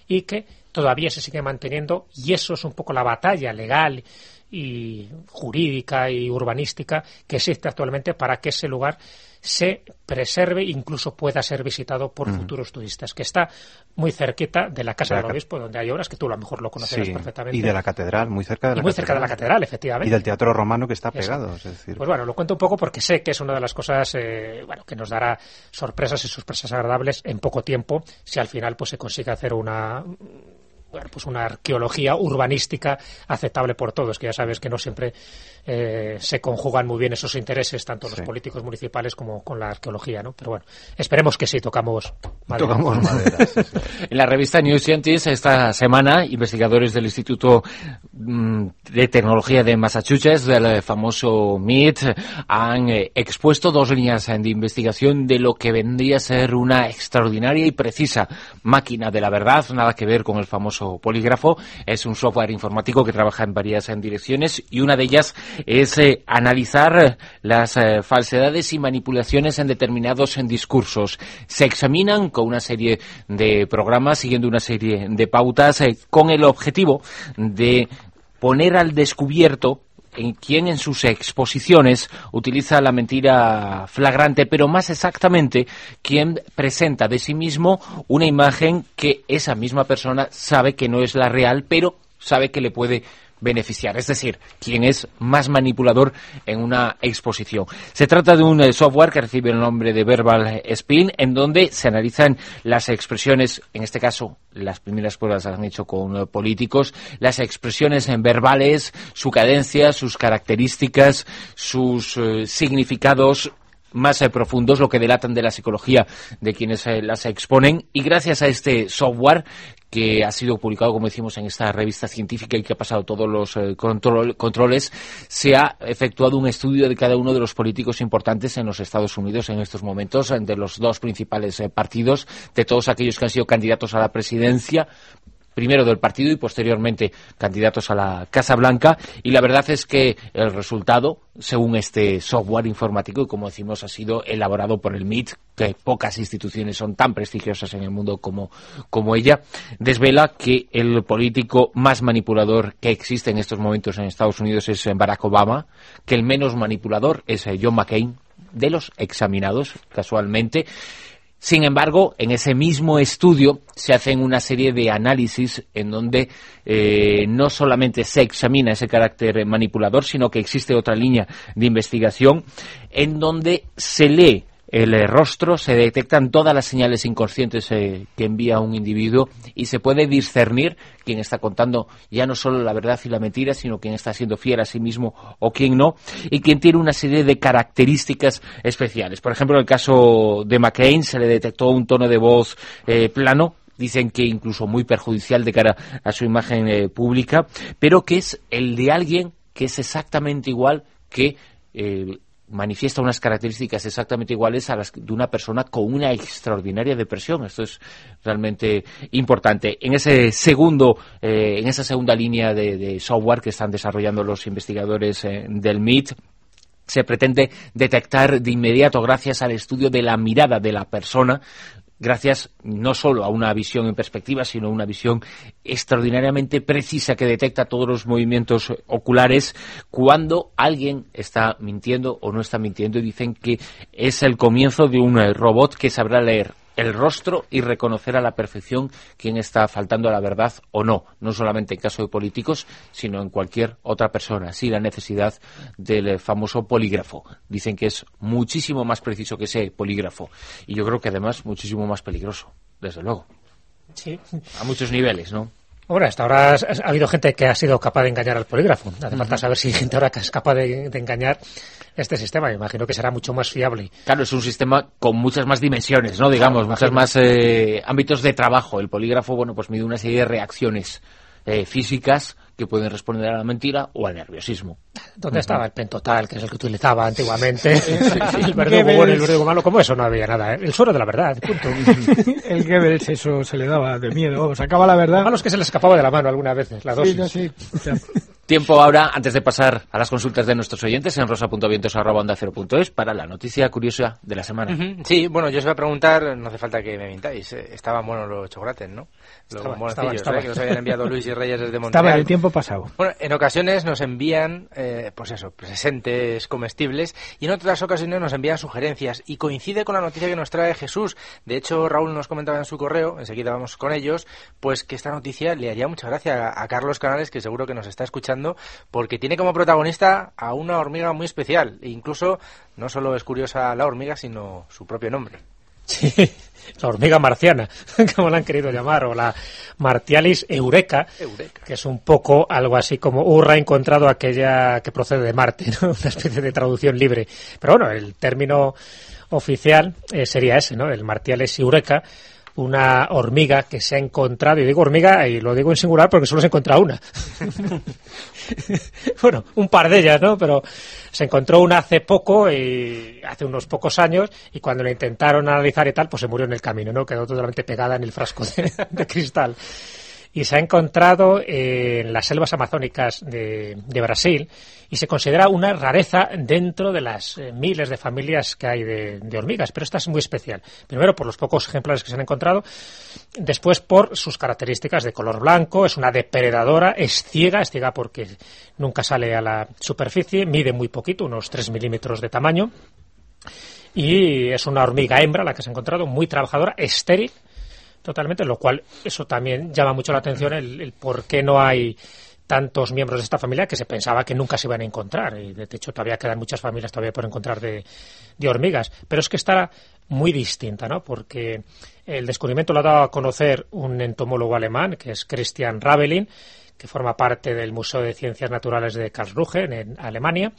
y que todavía se sigue manteniendo y eso es un poco la batalla legal y jurídica y urbanística que existe actualmente para que ese lugar se preserve e incluso pueda ser visitado por futuros turistas, que está muy cerquita de la Casa del Obispo, donde hay obras que tú a lo mejor lo conocerás perfectamente. Y de la Catedral, muy cerca de la y muy Catedral. cerca de la Catedral, efectivamente. Y del Teatro Romano que está pegado. Es decir... Pues bueno, lo cuento un poco porque sé que es una de las cosas eh, bueno, que nos dará sorpresas y sorpresas agradables en poco tiempo, si al final pues se consigue hacer una pues una arqueología urbanística aceptable por todos, que ya sabes que no siempre eh, se conjugan muy bien esos intereses, tanto los políticos municipales como con la arqueología, ¿no? Pero bueno, esperemos que sí, tocamos madera. Tocamos madera En la revista New Scientist esta semana, investigadores del Instituto mm, de Tecnología de Massachusetts, del famoso MIT, han eh, expuesto dos líneas de investigación de lo que vendría a ser una extraordinaria y precisa máquina de la verdad, nada que ver con el famoso polígrafo. Es un software informático que trabaja en varias direcciones y una de ellas es eh, analizar las eh, falsedades y manipulaciones en determinados discursos. Se examinan con una serie de programas, siguiendo una serie de pautas, eh, con el objetivo de poner al descubierto en quien en sus exposiciones utiliza la mentira flagrante, pero más exactamente quien presenta de sí mismo una imagen que esa misma persona sabe que no es la real, pero sabe que le puede beneficiar, es decir, quien es más manipulador en una exposición. Se trata de un eh, software que recibe el nombre de Verbal Spin, en donde se analizan las expresiones, en este caso, las primeras pruebas las han hecho con eh, políticos, las expresiones en verbales, su cadencia, sus características, sus eh, significados, más profundos, lo que delatan de la psicología de quienes las exponen. Y gracias a este software que ha sido publicado, como decimos, en esta revista científica y que ha pasado todos los eh, controles, se ha efectuado un estudio de cada uno de los políticos importantes en los Estados Unidos en estos momentos, de los dos principales eh, partidos, de todos aquellos que han sido candidatos a la presidencia, primero del partido y posteriormente candidatos a la Casa Blanca. Y la verdad es que el resultado, según este software informático, y como decimos, ha sido elaborado por el MIT, que pocas instituciones son tan prestigiosas en el mundo como, como ella, desvela que el político más manipulador que existe en estos momentos en Estados Unidos es Barack Obama, que el menos manipulador es John McCain, de los examinados casualmente, sin embargo, en ese mismo estudio se hacen una serie de análisis en donde eh, no solamente se examina ese carácter manipulador, sino que existe otra línea de investigación en donde se lee el eh, rostro, se detectan todas las señales inconscientes eh, que envía un individuo y se puede discernir quién está contando ya no solo la verdad y la mentira, sino quién está siendo fiel a sí mismo o quién no, y quién tiene una serie de características especiales. Por ejemplo, en el caso de McCain se le detectó un tono de voz eh, plano, dicen que incluso muy perjudicial de cara a su imagen pública, pero que es el de alguien que es exactamente igual que manifiesta unas características exactamente iguales a las de una persona con una extraordinaria depresión. Esto es realmente importante. En ese segundo, eh, en esa segunda línea de, software que están desarrollando los investigadores eh, del MIT, se pretende detectar de inmediato, gracias al estudio de la mirada de la persona, gracias no solo a una visión en perspectiva, sino a una visión extraordinariamente precisa que detecta todos los movimientos oculares cuando alguien está mintiendo o no está mintiendo y dicen que es el comienzo de un robot que sabrá leer el rostro y reconocer a la perfección quién está faltando a la verdad o no, no solamente en caso de políticos, sino en cualquier otra persona. Sí, la necesidad del famoso polígrafo. Dicen que es muchísimo más preciso que ese polígrafo y yo creo que además muchísimo más peligroso, desde luego. Sí. A muchos niveles, ¿no? Ahora, hasta ahora ha habido gente que ha sido capaz de engañar al polígrafo. Hace falta saber si hay gente ahora que es capaz de, engañar este sistema. Me imagino que será mucho más fiable. Claro, es un sistema con muchas más dimensiones, ¿no? Digamos, muchos más eh, ámbitos de trabajo. El polígrafo, bueno, pues mide una serie de reacciones eh, físicas que pueden responder a la mentira o al nerviosismo. ¿Dónde estaba el pentotal, que es el que utilizaba antiguamente? el verdugo bueno, el verdugo malo, como eso no había nada. ¿eh? El suero de la verdad, punto. el Goebbels eso se le daba de miedo, sacaba la verdad. A los que se le escapaba de la mano algunas veces, la dosis. Sí, sí. Tiempo ahora, antes de pasar a las consultas de nuestros oyentes en rosa.vientos.es para la noticia curiosa de la semana. Sí, bueno, yo os voy a preguntar, no hace falta que me mintáis, eh, estaban buenos los chocolates, ¿no? Los estaba, ¿eh? que nos habían enviado Luis y Reyes desde Montreal. Estaba el tiempo pasado. Bueno, en ocasiones nos envían, eh, pues eso, presentes comestibles y en otras ocasiones nos envían sugerencias y coincide con la noticia que nos trae Jesús. De hecho, Raúl nos comentaba en su correo, enseguida vamos con ellos, pues que esta noticia le haría mucha gracia a Carlos Canales, que seguro que nos está escuchando porque tiene como protagonista a una hormiga muy especial. E incluso no solo es curiosa la hormiga, sino su propio nombre. Sí, la hormiga marciana, como la han querido llamar, o la Martialis eureka, que es un poco algo así como Urra ha encontrado aquella que procede de Marte, ¿no? una especie de traducción libre. Pero bueno, el término oficial eh, sería ese, ¿no? El Martialis eureka, una hormiga que se ha encontrado, y digo hormiga y lo digo en singular porque solo se encuentra una. bueno, un par de ellas, ¿no? Pero se encontró una hace poco, y hace unos pocos años, y cuando la intentaron analizar y tal, pues se murió en el camino, ¿no? Quedó totalmente pegada en el frasco de, de cristal. Y se ha encontrado en las selvas amazónicas de, de Brasil y se considera una rareza dentro de las eh, miles de familias que hay de, de, hormigas, pero esta es muy especial. Primero por los pocos ejemplares que se han encontrado, después por sus características de color blanco, es una depredadora, es ciega, es ciega porque nunca sale a la superficie, mide muy poquito, unos 3 milímetros de tamaño, y es una hormiga hembra la que se ha encontrado, muy trabajadora, estéril, totalmente, lo cual eso también llama mucho la atención el, el por qué no hay tantos miembros de esta familia que se pensaba que nunca se iban a encontrar. Y de hecho, todavía quedan muchas familias todavía por encontrar de, de hormigas. Pero es que está muy distinta, ¿no? Porque el descubrimiento lo ha dado a conocer un entomólogo alemán, que es Christian Ravelin, que forma parte del Museo de Ciencias Naturales de Karlsruhe, en Alemania.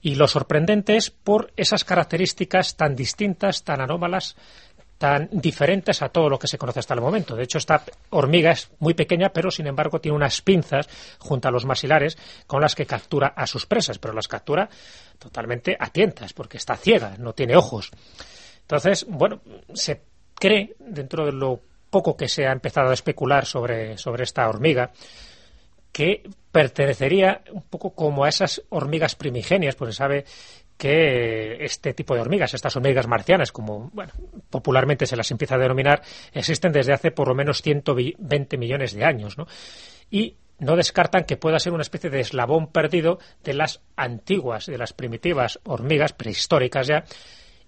Y lo sorprendente es por esas características tan distintas, tan anómalas, tan diferentes a todo lo que se conoce hasta el momento. De hecho, esta hormiga es muy pequeña, pero sin embargo tiene unas pinzas junto a los masilares con las que captura a sus presas, pero las captura totalmente a tientas, porque está ciega, no tiene ojos. Entonces, bueno, se cree, dentro de lo poco que se ha empezado a especular sobre, sobre esta hormiga, que pertenecería un poco como a esas hormigas primigenias, pues se sabe que este tipo de hormigas, estas hormigas marcianas, como popularmente se las empieza a denominar, existen desde hace por lo menos 120 millones de años, ¿no? Y no descartan que pueda ser una especie de eslabón perdido de las antiguas, de las primitivas hormigas prehistóricas ya,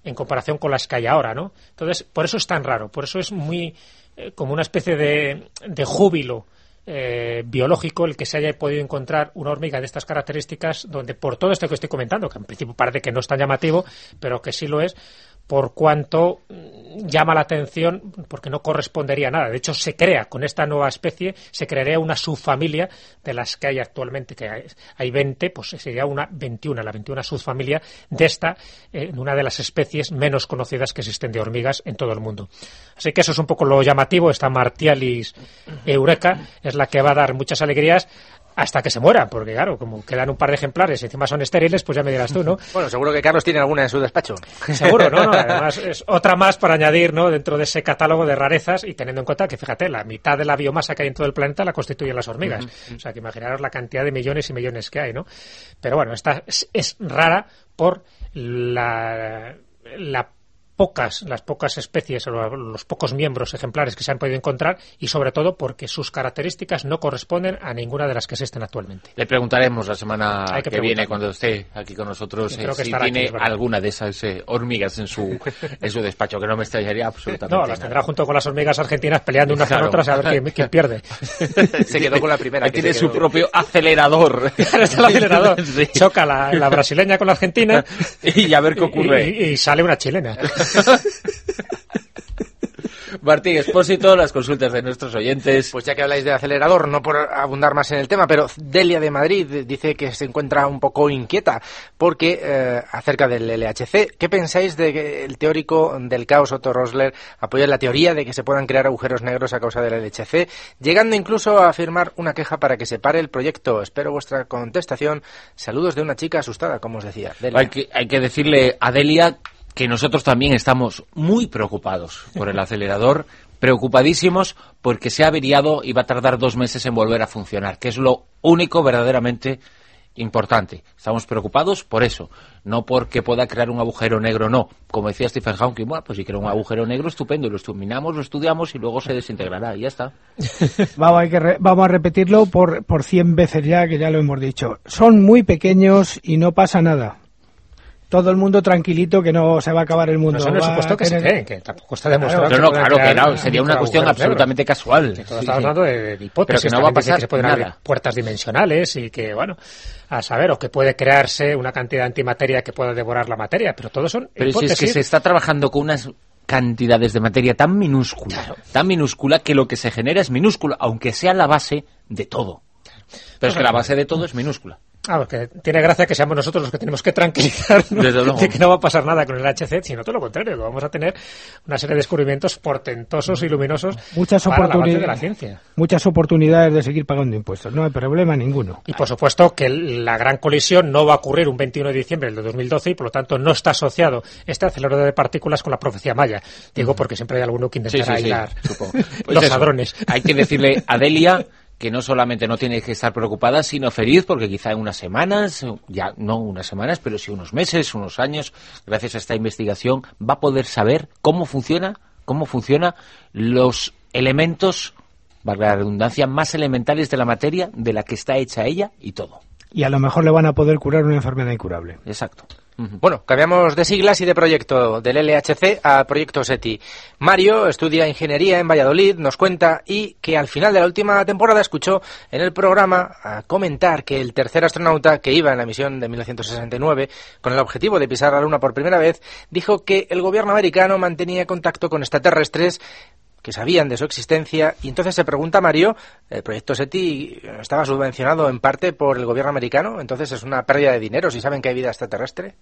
en comparación con las que hay ahora, ¿no? Entonces, por eso es tan raro, por eso es muy eh, como una especie de, de júbilo eh, biológico el que se haya podido encontrar una hormiga de estas características donde por todo esto que estoy comentando, que en principio parece que no es tan llamativo, pero que sí lo es, por cuanto llama la atención porque no correspondería a nada. De hecho, se crea con esta nueva especie, se crearía una subfamilia de las que hay actualmente, que hay, hay 20, pues sería una 21, la 21 subfamilia de esta, eh, una de las especies menos conocidas que existen de hormigas en todo el mundo. Así que eso es un poco lo llamativo, esta Martialis eureka es la que va a dar muchas alegrías hasta que se muera, porque claro, como quedan un par de ejemplares y encima son estériles, pues ya me dirás tú, ¿no? Bueno, seguro que Carlos tiene alguna en su despacho. Seguro, ¿no? no además, es otra más para añadir, ¿no? Dentro de ese catálogo de rarezas y teniendo en cuenta que, fíjate, la mitad de la biomasa que hay en todo el planeta la constituyen las hormigas. Uh -huh. O sea, que imaginaros la cantidad de millones y millones que hay, ¿no? Pero bueno, esta es, es rara por la, la pocas, las pocas especies o los pocos miembros ejemplares que se han podido encontrar y sobre todo porque sus características no corresponden a ninguna de las que existen actualmente. Le preguntaremos la semana que, que viene cuando esté aquí con nosotros eh, si tiene aquí, alguna de esas eh, hormigas en su en su despacho que no me extrañaría absolutamente. No, las nada. tendrá junto con las hormigas argentinas peleando unas claro. con otras a ver quién, quién pierde. se quedó con la primera. tiene su propio acelerador. el acelerador. sí. Choca la, la, brasileña con la argentina y a ver qué ocurre. y, y, y sale una chilena. Martín Expósito, las consultas de nuestros oyentes. Pues ya que habláis de acelerador, no por abundar más en el tema, pero Delia de Madrid dice que se encuentra un poco inquieta porque eh, acerca del LHC. ¿Qué pensáis de que el teórico del caos Otto Rosler apoya la teoría de que se puedan crear agujeros negros a causa del LHC, llegando incluso a firmar una queja para que se pare el proyecto? Espero vuestra contestación. Saludos de una chica asustada, como os decía. Delia. Hay, que, hay que decirle a Delia que nosotros también estamos muy preocupados por el acelerador, preocupadísimos porque se ha averiado y va a tardar dos meses en volver a funcionar, que es lo único verdaderamente importante. Estamos preocupados por eso, no porque pueda crear un agujero negro, no. Como decía Stephen Hawking, bueno, pues si crea un agujero negro, estupendo, lo examinamos, lo estudiamos y luego se desintegrará y ya está. vamos, hay que re vamos a repetirlo por, por 100 veces ya, que ya lo hemos dicho. Son muy pequeños y no pasa nada todo el mundo tranquilito que no se va a acabar el mundo. Pero eso no es supuesto que se creen, que tampoco está demostrado. Claro, no, no, claro que no, sería una cuestión absolutamente casual. Que estamos hablando de, de, hipótesis. Pero que no va a pasar que se pueden nada. abrir puertas dimensionales y que, bueno, a saber, o que puede crearse una cantidad de antimateria que pueda devorar la materia, pero todo son pero hipótesis. si es que se está trabajando con unas cantidades de materia tan minúscula, tan minúscula que lo que se genera es minúsculo, aunque sea la base de todo. Pero es que la base de todo es minúscula. Ah, porque tiene gracia que seamos nosotros los que tenemos que tranquilizarnos de que no va a pasar nada con el HC, sino todo lo contrario, que vamos a tener una serie de descubrimientos portentosos y luminosos muchas para oportunidades de la ciencia. Muchas oportunidades de seguir pagando impuestos, no hay problema ninguno. Y por supuesto que la gran colisión no va a ocurrir un 21 de diciembre del 2012 y por lo tanto no está asociado este acelerador de partículas con la profecía maya. Digo porque siempre hay alguno que intentará Sí, los Pues eso, ladrones. Hay que decirle a Delia que no solamente no tiene que estar preocupada, sino feliz, porque quizá en unas semanas, ya no unas semanas, pero sí unos meses, unos años, gracias a esta investigación, va a poder saber cómo funciona, cómo funciona los elementos, valga la redundancia, más elementales de la materia de la que está hecha ella y todo. Y a lo mejor le van a poder curar una enfermedad incurable. Exacto. Bueno, cambiamos de siglas y de proyecto del LHC a Proyecto SETI. Mario estudia ingeniería en Valladolid, nos cuenta y que al final de la última temporada escuchó en el programa comentar que el tercer astronauta que iba en la misión de 1969 con el objetivo de pisar la Luna por primera vez dijo que el gobierno americano mantenía contacto con extraterrestres que sabían de su existencia y entonces se pregunta Mario, el proyecto SETI estaba subvencionado en parte por el gobierno americano, entonces es una pérdida de dinero si saben que hay vida extraterrestre.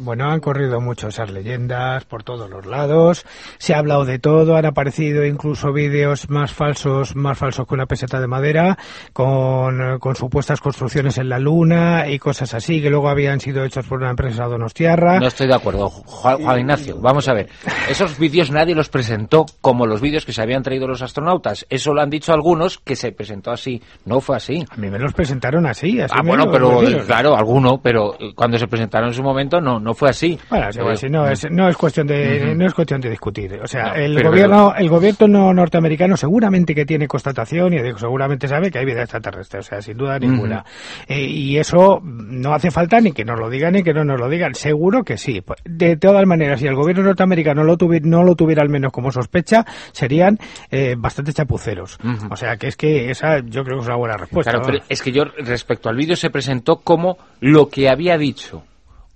Bueno, han corrido mucho esas leyendas por todos los lados, se ha hablado de todo, han aparecido incluso vídeos más falsos, más falsos que una peseta de madera, con, con supuestas construcciones en la luna y cosas así, que luego habían sido hechos por una empresa donostiarra. No estoy de acuerdo, Juan, Juan Ignacio. Vamos a ver. Esos vídeos nadie los presentó como los vídeos que se habían traído los astronautas. Eso lo han dicho algunos que se presentó así. No fue así. A mí me los presentaron así. así ah, bueno, pero claro, alguno, pero cuando se presentaron en su momento no, no fue así. Bueno, sí, sí, no, es, no es cuestión de no es cuestión de discutir. O sea, No, el pero- gobierno el gobierno norteamericano seguramente que tiene constatación y digo, seguramente sabe que hay vida extraterrestre, o sea, sin duda ninguna. Eh, y eso no hace falta ni que nos lo digan ni que no nos lo digan. Seguro que sí. Pues, De todas maneras, si el gobierno norteamericano lo tuvi- no lo tuviera al menos como sospecha, serían eh, bastante chapuceros. O sea, que es que esa yo creo que es una buena respuesta. Claro, pero es que yo respecto al vídeo se presentó como lo que había dicho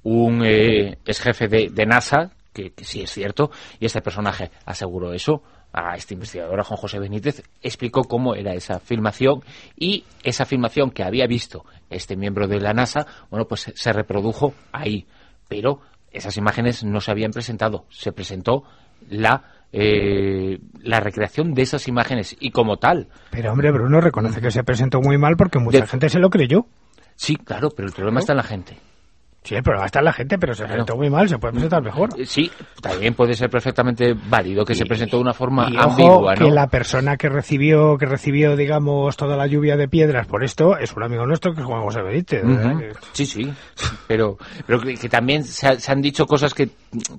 un eh, ex jefe de, de NASA, que, que sí es cierto, y este personaje aseguró eso a este investigador, a Juan José Benítez, explicó cómo era esa filmación y esa filmación que había visto este miembro de la NASA, bueno, pues se reprodujo ahí. Pero esas imágenes no se habían presentado, se presentó la eh, la recreación de esas imágenes y como tal Pero hombre, Bruno reconoce que se presentó muy mal porque mucha De- gente se lo creyó. Sí, claro, pero el problema está en la gente. Sí, el problema está en la gente, pero se Claro. presentó muy mal, se puede presentar mejor. Eh, Sí, también puede ser perfectamente válido que se presentó de una forma Y ojo, ambigua, ¿no? que la persona que recibió, que recibió, digamos, toda la lluvia de piedras por esto es un amigo nuestro que es Juan José Benítez. ¿verdad? Ujú. Sí, sí, pero, pero que, que también se, ha- se han dicho cosas que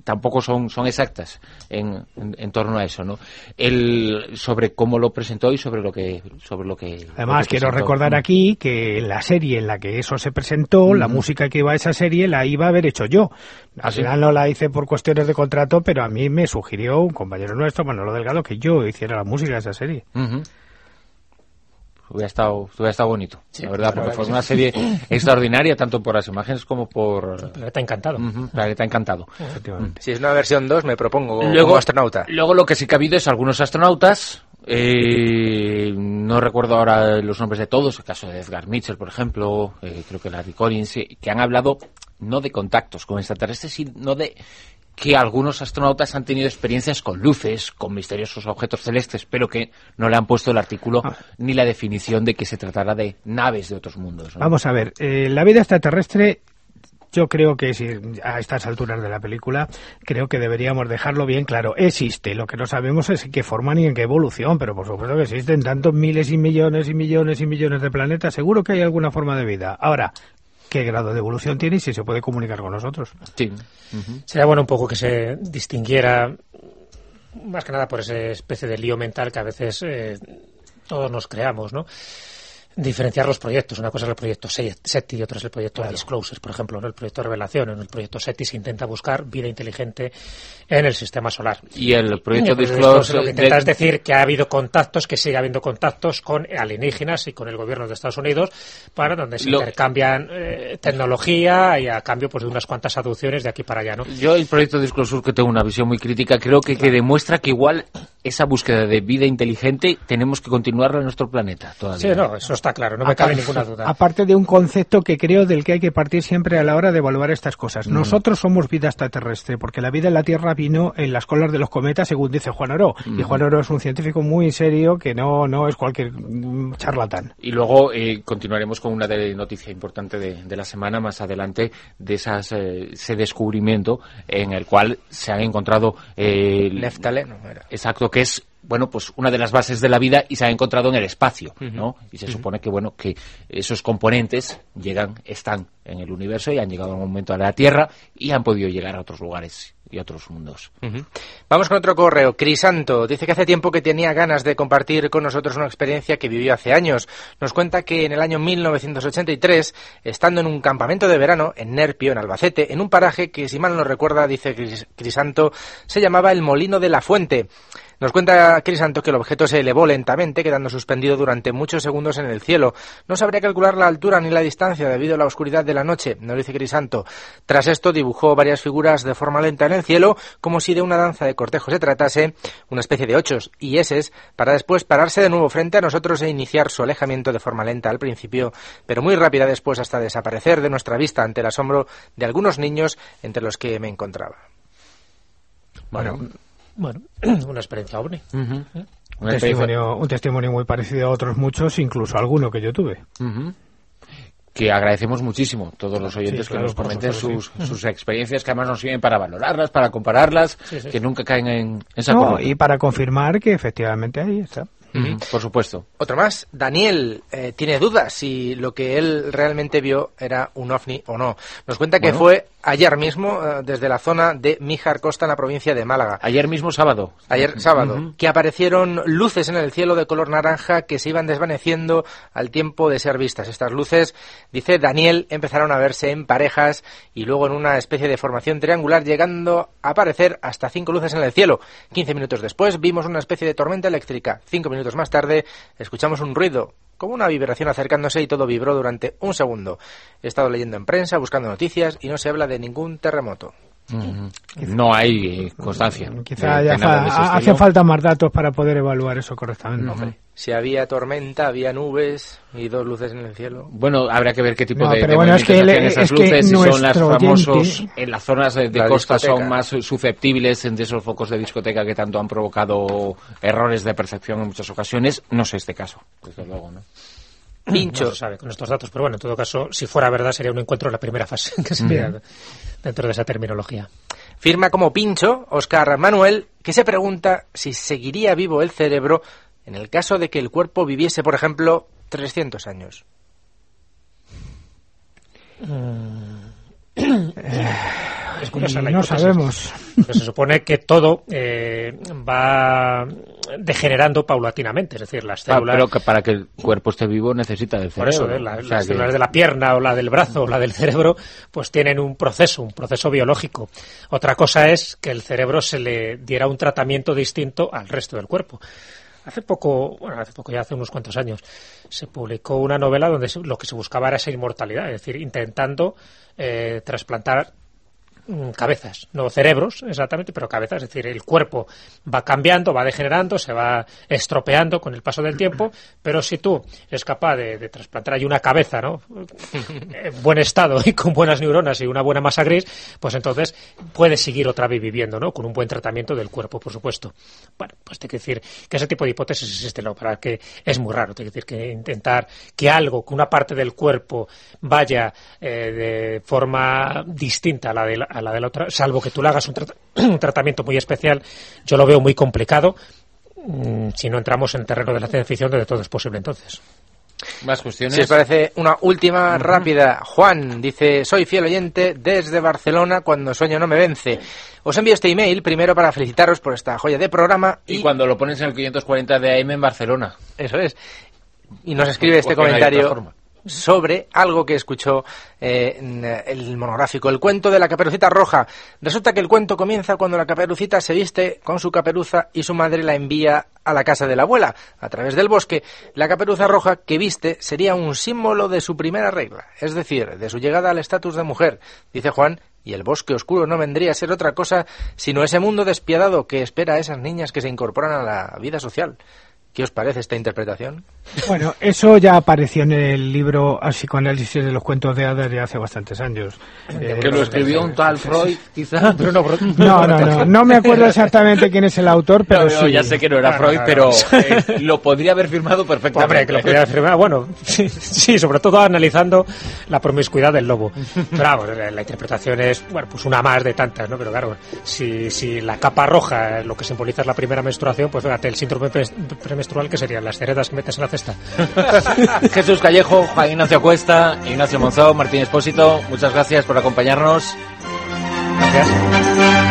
tampoco son, son exactas en, en, en torno a eso, ¿no? El, sobre cómo lo presentó y sobre lo que, sobre lo que. Además, lo que quiero recordar aquí que la serie en la que eso se presentó, la música que iba a esa serie la iba a haber hecho yo. Al ¿Ah, sí? final no la hice por cuestiones de contrato, pero a mí me sugirió un compañero nuestro, Manolo Delgado, que yo hiciera la música de esa serie. Ujú. Hubiera estado, hubiera estado bonito, la verdad, porque fue una serie extraordinaria, tanto por las imágenes como por... Está encantado. Ujú, Planeta Encantado. Efectivamente. Si es una versión 2, me propongo Luego- como astronauta. Luego lo que sí que ha habido es algunos astronautas, eh, no recuerdo ahora los nombres de todos, el caso de Edgar Mitchell, por ejemplo, eh, creo que Larry Collins, eh, que han hablado no de contactos con extraterrestres, sino de que algunos astronautas han tenido experiencias con luces, con misteriosos objetos celestes, pero que no le han puesto el artículo Ah. ni la definición de que se tratara de naves de otros mundos. ¿no? Vamos a ver, eh, la vida extraterrestre, yo creo que si a estas alturas de la película, creo que deberíamos dejarlo bien claro. Existe, lo que no sabemos es en qué forma ni en qué evolución, pero por supuesto que existen tantos miles y millones y millones y millones de planetas, seguro que hay alguna forma de vida. Ahora, ¿qué grado de evolución tiene y si se puede comunicar con nosotros? Sí. Sería bueno un poco que se distinguiera, más que nada por esa especie de lío mental que a veces eh, todos nos creamos, ¿no? Diferenciar los proyectos. Una cosa es el proyecto SETI y otra es el proyecto Disclosure, por ejemplo, ¿no? el proyecto Revelación. En el proyecto SETI se intenta buscar vida inteligente en el sistema solar. Y el proyecto Disclosure... Lo que intenta es decir que ha habido contactos, que sigue habiendo contactos con alienígenas y con el gobierno de Estados Unidos para donde se intercambian eh, tecnología y a cambio pues de unas cuantas aducciones de aquí para allá. ¿no? Yo el proyecto Disclosure, que tengo una visión muy crítica, creo que, que demuestra que igual esa búsqueda de vida inteligente tenemos que continuarla en nuestro planeta todavía. Sí, no, eso está claro, no me cabe ninguna duda. Aparte de un concepto que creo del que hay que partir siempre a la hora de evaluar estas cosas. Mm. Nosotros somos vida extraterrestre, porque la vida en la Tierra vino en las colas de los cometas, según dice Juan Oro. Y mm. Juan Oro es un científico muy serio que no, no es cualquier charlatán. Y luego eh, continuaremos con una de noticia importante de, la semana más adelante de esas, eh, ese descubrimiento en el cual se han encontrado... Eh, Leftaleno era. Exacto, que es bueno, pues una de las bases de la vida y se ha encontrado en el espacio, ¿no? Y se supone que, bueno, que esos componentes llegan, están en el universo y han llegado en un momento a la Tierra y han podido llegar a otros lugares y otros mundos. Vamos con otro correo. Crisanto dice que hace tiempo que tenía ganas de compartir con nosotros una experiencia que vivió hace años. Nos cuenta que en el año 1983, estando en un campamento de verano en Nerpio, en Albacete, en un paraje que, si mal no recuerda, dice Crisanto, se llamaba el Molino de la Fuente. Nos cuenta Crisanto que el objeto se elevó lentamente, quedando suspendido durante muchos segundos en el cielo. No sabría calcular la altura ni la distancia debido a la oscuridad de la noche, nos dice Crisanto. Tras esto dibujó varias figuras de forma lenta en el cielo, como si de una danza de cortejo se tratase, una especie de ochos y eses, para después pararse de nuevo frente a nosotros e iniciar su alejamiento de forma lenta al principio, pero muy rápida después hasta desaparecer de nuestra vista ante el asombro de algunos niños entre los que me encontraba. Bueno, bueno, una experiencia ovni. ¿Eh? un, testimonio, un testimonio muy parecido a otros muchos, incluso alguno que yo tuve. que agradecemos muchísimo todos los oyentes que nos comenten sus, sus, experiencias, que además nos sirven para valorarlas, para compararlas, que nunca caen en esa no, Y para confirmar que efectivamente ahí está. Por supuesto. Otro más. Daniel eh, tiene dudas si lo que él realmente vio era un ovni o no. Nos cuenta que fue ayer mismo eh, desde la zona de Mijar Costa en la provincia de Málaga. Ayer mismo sábado. Ayer sábado. Que aparecieron luces en el cielo de color naranja que se iban desvaneciendo al tiempo de ser vistas. Estas luces, dice Daniel, empezaron a verse en parejas y luego en una especie de formación triangular llegando a aparecer hasta cinco luces en el cielo. Quince minutos después vimos una especie de tormenta eléctrica. Cinco minutos más tarde escuchamos un ruido, como una vibración acercándose y todo vibró durante un segundo. He estado leyendo en prensa, buscando noticias y no se habla de ningún terremoto. No hay constancia. Quizá hace falta más datos para poder evaluar eso correctamente. Si había tormenta, había nubes y dos luces en el cielo. Bueno, habrá que ver qué tipo de, bueno, es que esas luces, si son las famosos en las zonas de, costa son más susceptibles de esos focos de discoteca que tanto han provocado errores de percepción en muchas ocasiones. No sé este caso, desde luego, ¿no? Pincho. No se sabe con estos datos, pero bueno, en todo caso, si fuera verdad, sería un encuentro en la primera fase, que sería dentro de esa terminología. Firma como Pincho Oscar Manuel, que se pregunta si seguiría vivo el cerebro en el caso de que el cuerpo viviese, por ejemplo, 300 años. No sabemos. se supone que todo eh, va degenerando paulatinamente, es decir, las ah, células... pero que para que el cuerpo esté vivo necesita del cerebro. Por eso, ¿eh? las células de la pierna o la del brazo o la del cerebro, pues tienen un proceso, un proceso biológico. Otra cosa es que el cerebro se le diera un tratamiento distinto al resto del cuerpo. Hace poco, bueno, hace poco, ya hace unos cuantos años, se publicó una novela donde lo que se buscaba era esa inmortalidad, es decir, intentando eh, trasplantar cabezas, no cerebros exactamente, pero cabezas, es decir, el cuerpo va cambiando, va degenerando, se va estropeando con el paso del tiempo, pero si tú eres capaz de, trasplantar ahí una cabeza, ¿no? en buen estado y con buenas neuronas y una buena masa gris, pues entonces puedes seguir otra vez viviendo, ¿no? Con un buen tratamiento del cuerpo, por supuesto. Bueno, pues te que decir que ese tipo de hipótesis existe, ¿no? Para que es muy raro, te que decir que intentar que algo, que una parte del cuerpo vaya eh, de forma distinta a la de la, a la de la otra, salvo que tú le hagas un, tratamiento muy especial, yo lo veo muy complicado mm, si no entramos en terreno de la ciencia ficción donde todo es posible entonces. Más cuestiones. Si os parece una última rápida. Juan dice, soy fiel oyente desde Barcelona cuando sueño no me vence. Os envío este email primero para felicitaros por esta joya de programa. Y, y cuando lo pones en el 540 de AM en Barcelona. Eso es y nos escribe este comentario sobre algo que escuchó eh, el monográfico, el cuento de la caperucita roja. Resulta que el cuento comienza cuando la caperucita se viste con su caperuza y su madre la envía a la casa de la abuela, a través del bosque. La caperuza roja que viste sería un símbolo de su primera regla, es decir, de su llegada al estatus de mujer, dice Juan, y el bosque oscuro no vendría a ser otra cosa sino ese mundo despiadado que espera a esas niñas que se incorporan a la vida social. ¿Qué os parece esta interpretación? Bueno, eso ya apareció en el libro Al psicoanálisis de los cuentos de hadas de hace bastantes años. Eh, que lo escribió un tal Freud, quizá. No, no, no, no me acuerdo exactamente quién es el autor, pero sí. Ya sé que no era Freud, pero eh, lo podría haber firmado perfectamente. Hombre, que lo podría haber firmado, bueno, sí, sobre todo analizando la promiscuidad del lobo. Pero vamos, la interpretación es, bueno, pues una más de tantas, ¿no? Pero claro, si, si la capa roja lo que simboliza es la primera menstruación, pues fíjate, el síndrome premenstrual que serían las ceredas que metes en la cesta. Jesús Callejo, Juan Ignacio Cuesta, Ignacio Monzó, Martín Espósito, muchas gracias por acompañarnos. Gracias.